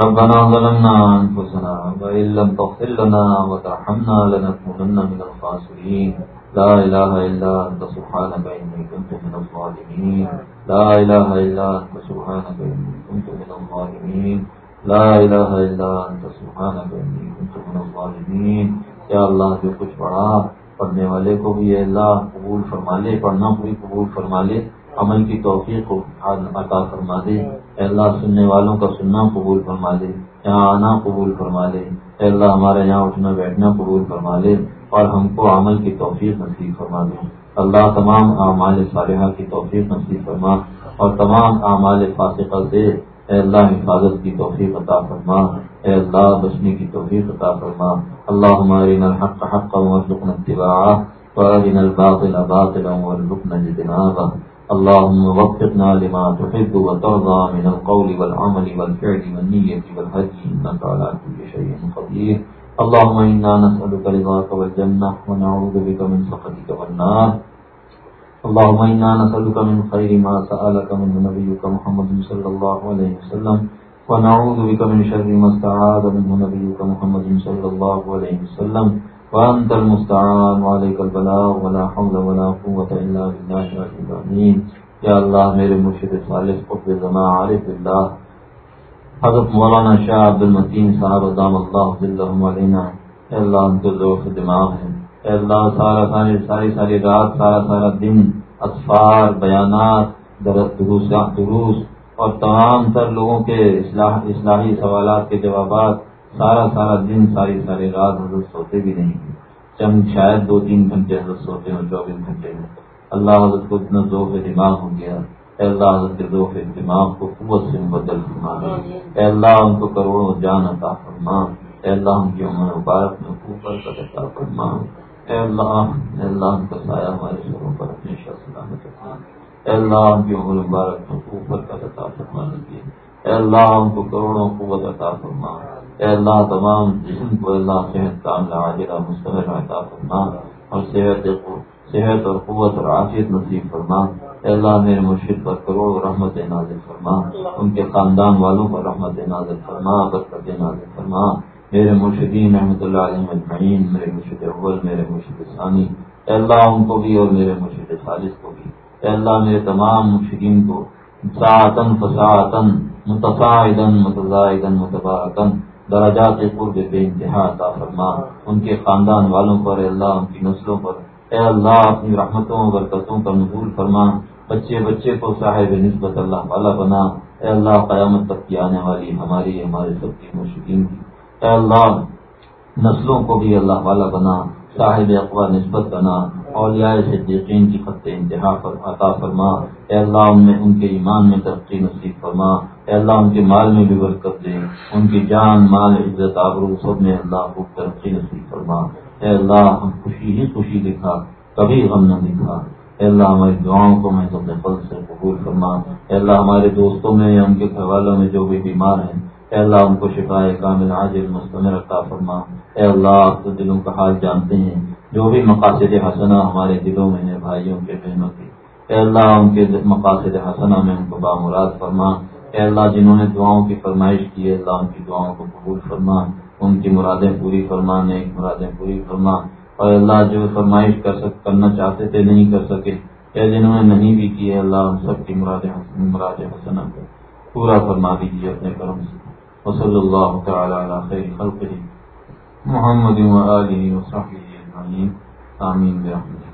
ربنا ظلمنا انفسنا وان لم تغفر لنا وترحمنا لنكونن من الخاسرين. لا الہ الا انت سبحانك انی كنت من الظالمین لا الہ الا انت سبحانك انی كنت من الظالمین لا الہ الا انت سبحانك انی كنت من الظالمین یا اللہ، جو کچھ پڑھا پڑھنے والے کو بھی اللہ قبول فرما لے، پڑھنا کو بھی قبول فرما لے عمل کی توفیق کو عطا فرما دے۔ اے اللہ، سننے والوں کا سننا قبول فرما دے۔ یہاں آنا قبول فرما لے اے اللہ، ہمارے یہاں اٹھنا بیٹھنا قبول فرما لے اور ہم کو عمل کی توفیق نصیب فرما دے۔ اللہ، تمام اعمال صالحہ کی توفیق نصیب فرما۔ اور تمام اعمال فاصقہ سے اے اللہ، حفاظت کی توفیق عطا فرما۔ اے اللہ بچنے کی توفیق عطا فرما۔ اللهم ارنا الحق حقا وارزقنا اتباعه وارنا الباطل باطلا وارزقنا اجتنابه اللهم وفقنا لما تحب وترضى من القول والعمل والفعل والنية والهدي، إنك على كل شيء قدير. اللهم إنا نسألك رضاك والجنة، ونعوذ بك من سخطك والنار. اللهم إنا نسألك من خير ما سألك من نبيك محمد صلى الله عليه وسلم، ونعوذ بك من شر ما استعاذ منه نبيك محمد صلى الله عليه وسلم. وأنت المستعان وعليك البلاغ ولا حول ولا قوة إلا بالله العظيم. یا اللہ میرے مرشد صالح، قطب زمان عارف اللہ حضرت مولانا شاہ عبد المتین صاحب ادام اللہ ذلہم علینا. اے اللہ ان کے ذوق دماغ ہے اے اللہ، سارا ساری ساری ساری رات، سارا سارا دن اطفار بیانات دروس دروس، اور تمام تر لوگوں کے اصلاح، اصلاحی سوالات کے جوابات سارا سارا دن، ساری ساری رات حضرت سوتے بھی نہیں چند شاید دو تین گھنٹے حضرت سوتے ہوں چوبیس گھنٹے میں اللہ حضرت کو اتنا ذوق دماغ ہو گیا۔ اے اللہ حضرت کے ذوق دماغ کو قوت سے مبدل فرما اے اللہ ان کو کروڑوں جان عطا فرما۔ اے اللہ ان کی عمر مبارک میں اوپر کا عطا فرما۔ اے اللہ اے اللہ ان کا سایہ ہمارے سروں پر اپنے شخص سلامت رکھنا اے اللہ ان کی عمر مبارک میں اوپر کا عطا فرما۔ دیجیے اے اللہ ان کو کروڑوں قوت عطا فرما۔ اے اللہ تمام جسم کو اللہ صحت کا عاجرہ مستمر عطا فرما اور صحت صحت اور قوت اور عافیت نصیب فرما۔ اے اللہ میرے مرشد پر کروڑ رحمت نازل فرما۔ ان کے خاندان والوں پر رحمت نازل فرما، برکت نازل فرما۔ میرے مرشدین رحمۃ اللہ علیہ مجمعین میرے مرشد اول، میرے مرشد ثانی۔ اے اللہ ان کو بھی اور میرے مرشد خالص کو بھی۔ اے اللہ میرے تمام مشکین کو ساعتن فساعتن متصاعدن متضاعدن متباعتن درجات قرب بے انتہا عطا فرما۔ ان کے خاندان والوں پر اے اللہ، ان کی نسلوں پر۔ اے اللہ، اپنی رحمتوں برکتوں کا نزول فرما۔ بچے بچے کو صاحب نسبت اللہ والا بنا۔ اے اللہ، قیامت تک کی آنے والی ہماری، ہمارے سب کی مشکین کی۔ اے اللہ، نسلوں کو بھی اللہ والا بنا۔ صاحب اقوا نسبت بنا۔ اولیاء صدیقین کی خط انتہا پر عطا فرما۔ اے اللہ، ان میں، ان کے ایمان میں ترقی نصیب فرما۔ اے اللہ ان کے مال میں بھی برکت دے، ان کی جان، مال، عزت، آبرو سب میں اللہ کو ترقی نصیب فرما۔ اے اللہ ہم خوشی ہی خوشی دکھا، کبھی غم نہ دکھا۔ اے اللہ ہماری دعاؤں کو میں اپنے فل سے قبول فرما۔ اے اللہ ہمارے دوستوں میں یا ان کے گھر والوں میں جو بھی بیمار ہیں، اے اللہ ان کو شفا کامل عاجل مستمر عطا فرما۔ اے اللہ آپ تو دلوں کا حال جانتے ہیں، جو بھی مقاصد حسنا ہمارے دلوں میں ہے بھائیوں کے بہنوں کی اے اللہ ان کے مقاصد حسنا میں ان کو بامراد فرما۔ اے اللہ جنہوں نے دعاؤں کی فرمائش کی ہے اللہ ان کی دعاؤں کو قبول فرما، ان کی مرادیں پوری فرما، نیک مرادیں پوری فرما۔ اور اللہ جو فرمائش کر سک، کرنا چاہتے تھے، نہیں کر سکے۔ اے جنہوں نے نہیں بھی کی ہے اللہ ان سب کی مراد مراد حسنا کو پورا فرما دیجیے اپنے کرم سے۔ وصلی اللہ تعالی خیر خلق محمد وصحبہ آمین آمین برحمتك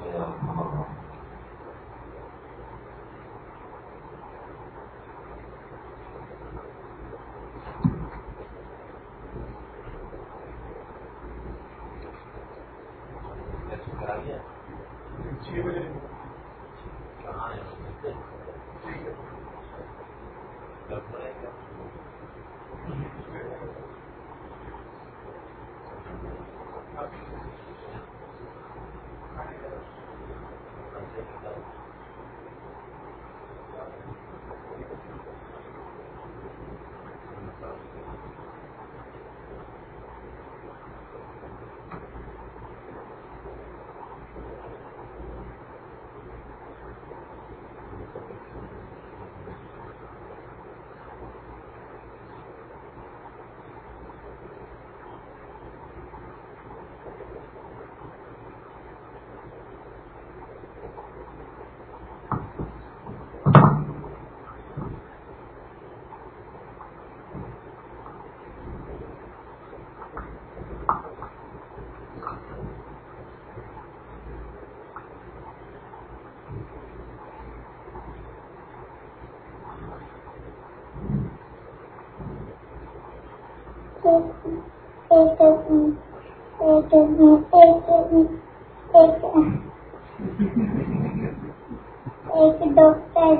ایک ڈاکٹر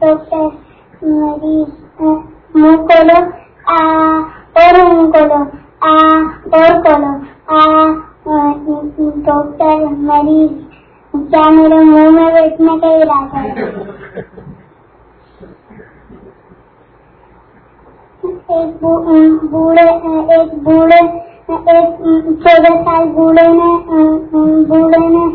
ڈاکٹر مریض منہ کھولو اور منہ کھولو اور کھولو ڈاکٹر مریض کیا میرے منہ میں بیٹھنے کا ارادہ ہے ایک بوڑھے ایک بوڑھے چودہ سال بوڑھے نے بوڑھے نے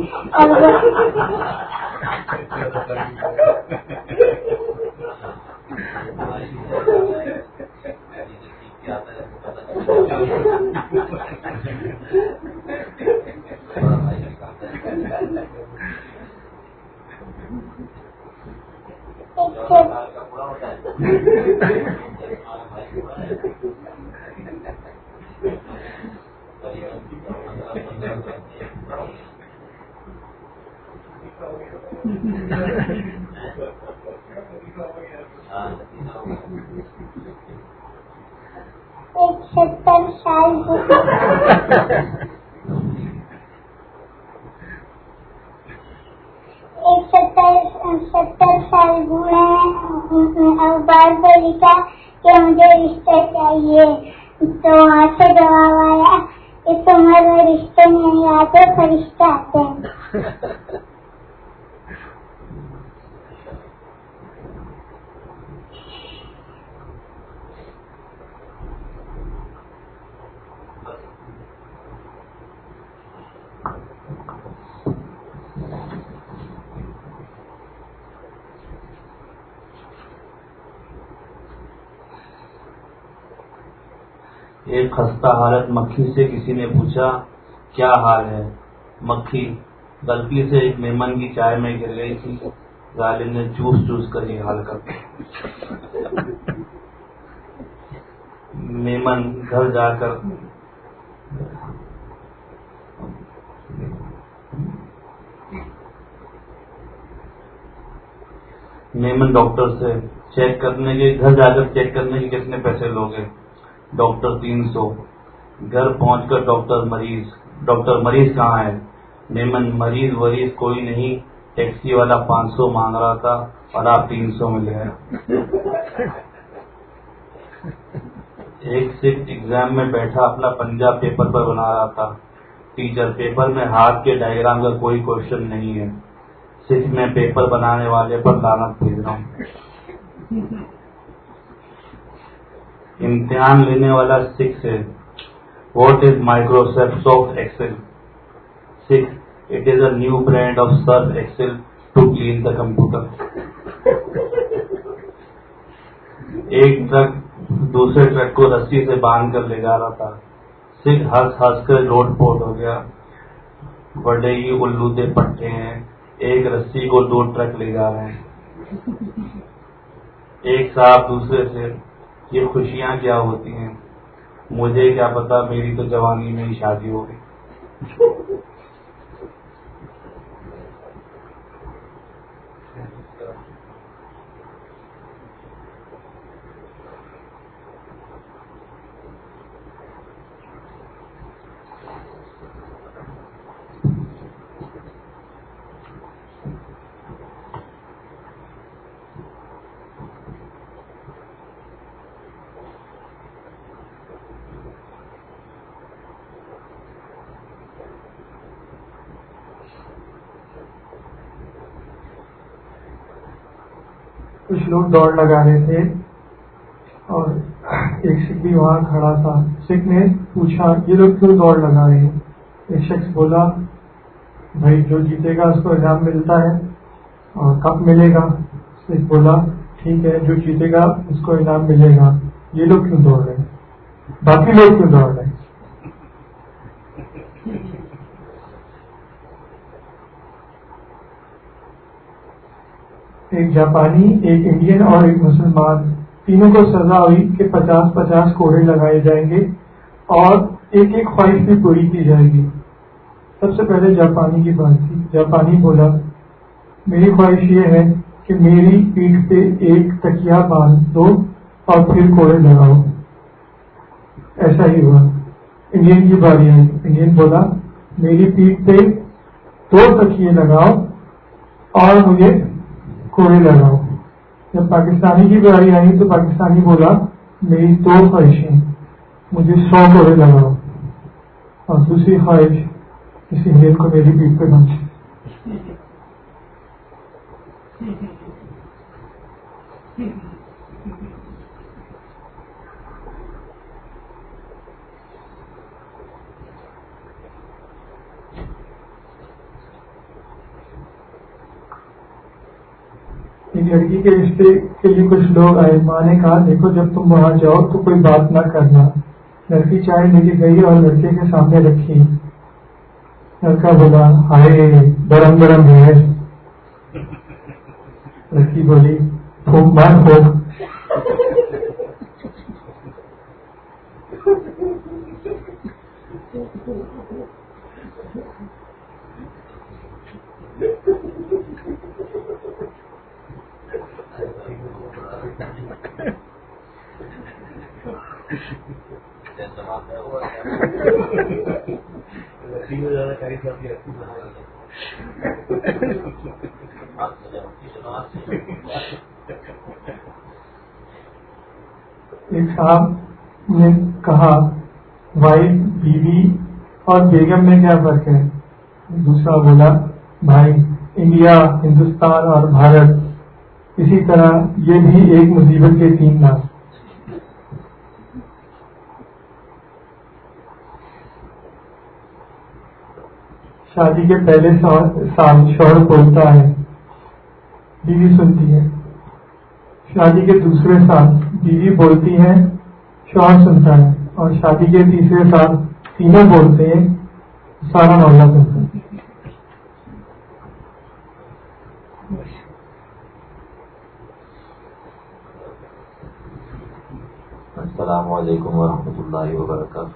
ایک ستر سال ایک ستر ستر سال بوڑھے اخبار کو لکھا کہ مجھے رشتہ چاہیے تو وہاں سے جواب آیا اس عمر میں رشتے نہیں آتے فرشتے آتے ہیں ایک خستہ حالت مکھی سے کسی نے پوچھا، کیا حال ہے؟ مکھی غلطی سے ایک مہمان کی چائے میں گر گئی تھی۔ غالب نے چوس چوس کر یہ حال کر میمن گھر جا کر میمن ڈاکٹر سے چیک کرنے کے گھر جا کر چیک کرنے کے کتنے پیسے لوگے؟ ڈاکٹر تین سو۔ گھر پہنچ کر ڈاکٹر مریض ڈاکٹر مریض کہاں ہے؟ میمن، مریض وریض کوئی نہیں، ٹیکسی والا پانچ سو مانگ رہا تھا اور آپ تین سو مل گئے ایک سکھ ایگزام میں بیٹھا، اپنا پنجاب پیپر پر بنا رہا تھا۔ ٹیچر پیپر میں ہاتھ کے ڈائگرام کا کوئی کوشچن نہیں ہے۔ سکھ میں پیپر بنانے والے پر لانت بھیج رہا ہوں۔ امتحان لینے والا سکھ ہے۔ What is Microsoft soft Excel Sikh it is a new brand of Surf Excel to clean the computer ایک ٹرک دوسرے ٹرک کو رسی سے باندھ کر لے جا رہا تھا سکھ ہنس ہنس کر لوٹ پوٹ ہو گیا بڑے ہی الو دے پٹے ہیں ایک رسی کو دو ٹرک لے جا رہے ہیں ایک صاحب دوسرے سے یہ خوشیاں کیا ہوتی ہیں؟ مجھے کیا پتا میری تو جوانی میں ہی شادی ہو گئی۔ کچھ لوگ دوڑ لگا رہے تھے اور ایک سکھ بھی وہاں کھڑا تھا۔ سکھ نے پوچھا، یہ لوگ کیوں دوڑ لگا رہے ہیں؟ ایک شخص بولا، بھائی، جو جیتے گا اس کو انعام ملتا ہے اور کب ملے گا؟ سکھ بولا، ٹھیک ہے، جو جیتے گا اس کو انعام ملے گا۔ یہ لوگ کیوں دوڑ رہے ہیں؟ باقی لوگ کیوں دوڑ رہے ہیں ایک جاپانی، ایک انڈین اور ایک مسلمان۔ تینوں کو سزا ہوئی کہ پچاس پچاس کوڑے لگائے جائیں گے اور ایک ایک خواہش بھی پوری کی جائے گی۔ سب سے پہلے جاپانی کی بات تھی۔ جاپانی بولا، میری خواہش یہ ہے کہ میری پیٹھ پہ ایک تکیا باندھ دو اور پھر کوڑے لگاؤ. ایسا ہی ہوا۔ انڈین کی باری آئی۔ انڈین بولا، میری پیٹھ پہ دو تکیے لگاؤ اور مجھے کوڑے لگاؤ جب پاکستانی کی باری آئی تو پاکستانی بولا، میری دو خواہشیں، مجھے سو کوڑے لگاؤ اور دوسری خواہش، اس انڈین کو میری پیٹ پہ بنچ لڑکی کے رشتے کے لیے کچھ لوگ آئے۔ ماں نے کہا، دیکھو، جب تم وہاں جاؤ تو کوئی بات نہ کرنا۔ لڑکی چائے لے کے گئی اور لڑکے کے سامنے رکھی۔ لڑکا بولا ہائے گرم گرم ہے۔ لڑکی بولی پھوک مار پھوک ایک صاحب نے کہا، وائف، بیوی اور بیگم میں کیا فرق ہے؟ دوسرا بولا، بھائی، انڈیا، ہندوستان اور بھارت، اسی طرح یہ بھی ایک مصیبت کے تین نام شادی کے پہلے سال شوہر بولتا ہے، بیوی سنتی ہے۔ شادی کے دوسرے سال بیوی بولتی ہے، شوہر سنتا ہے۔ اور شادی کے تیسرے سال تینوں بولتے ہیں، سارا معاملہ سنتا ہے السلام علیکم ورحمۃ اللہ وبرکاتہ۔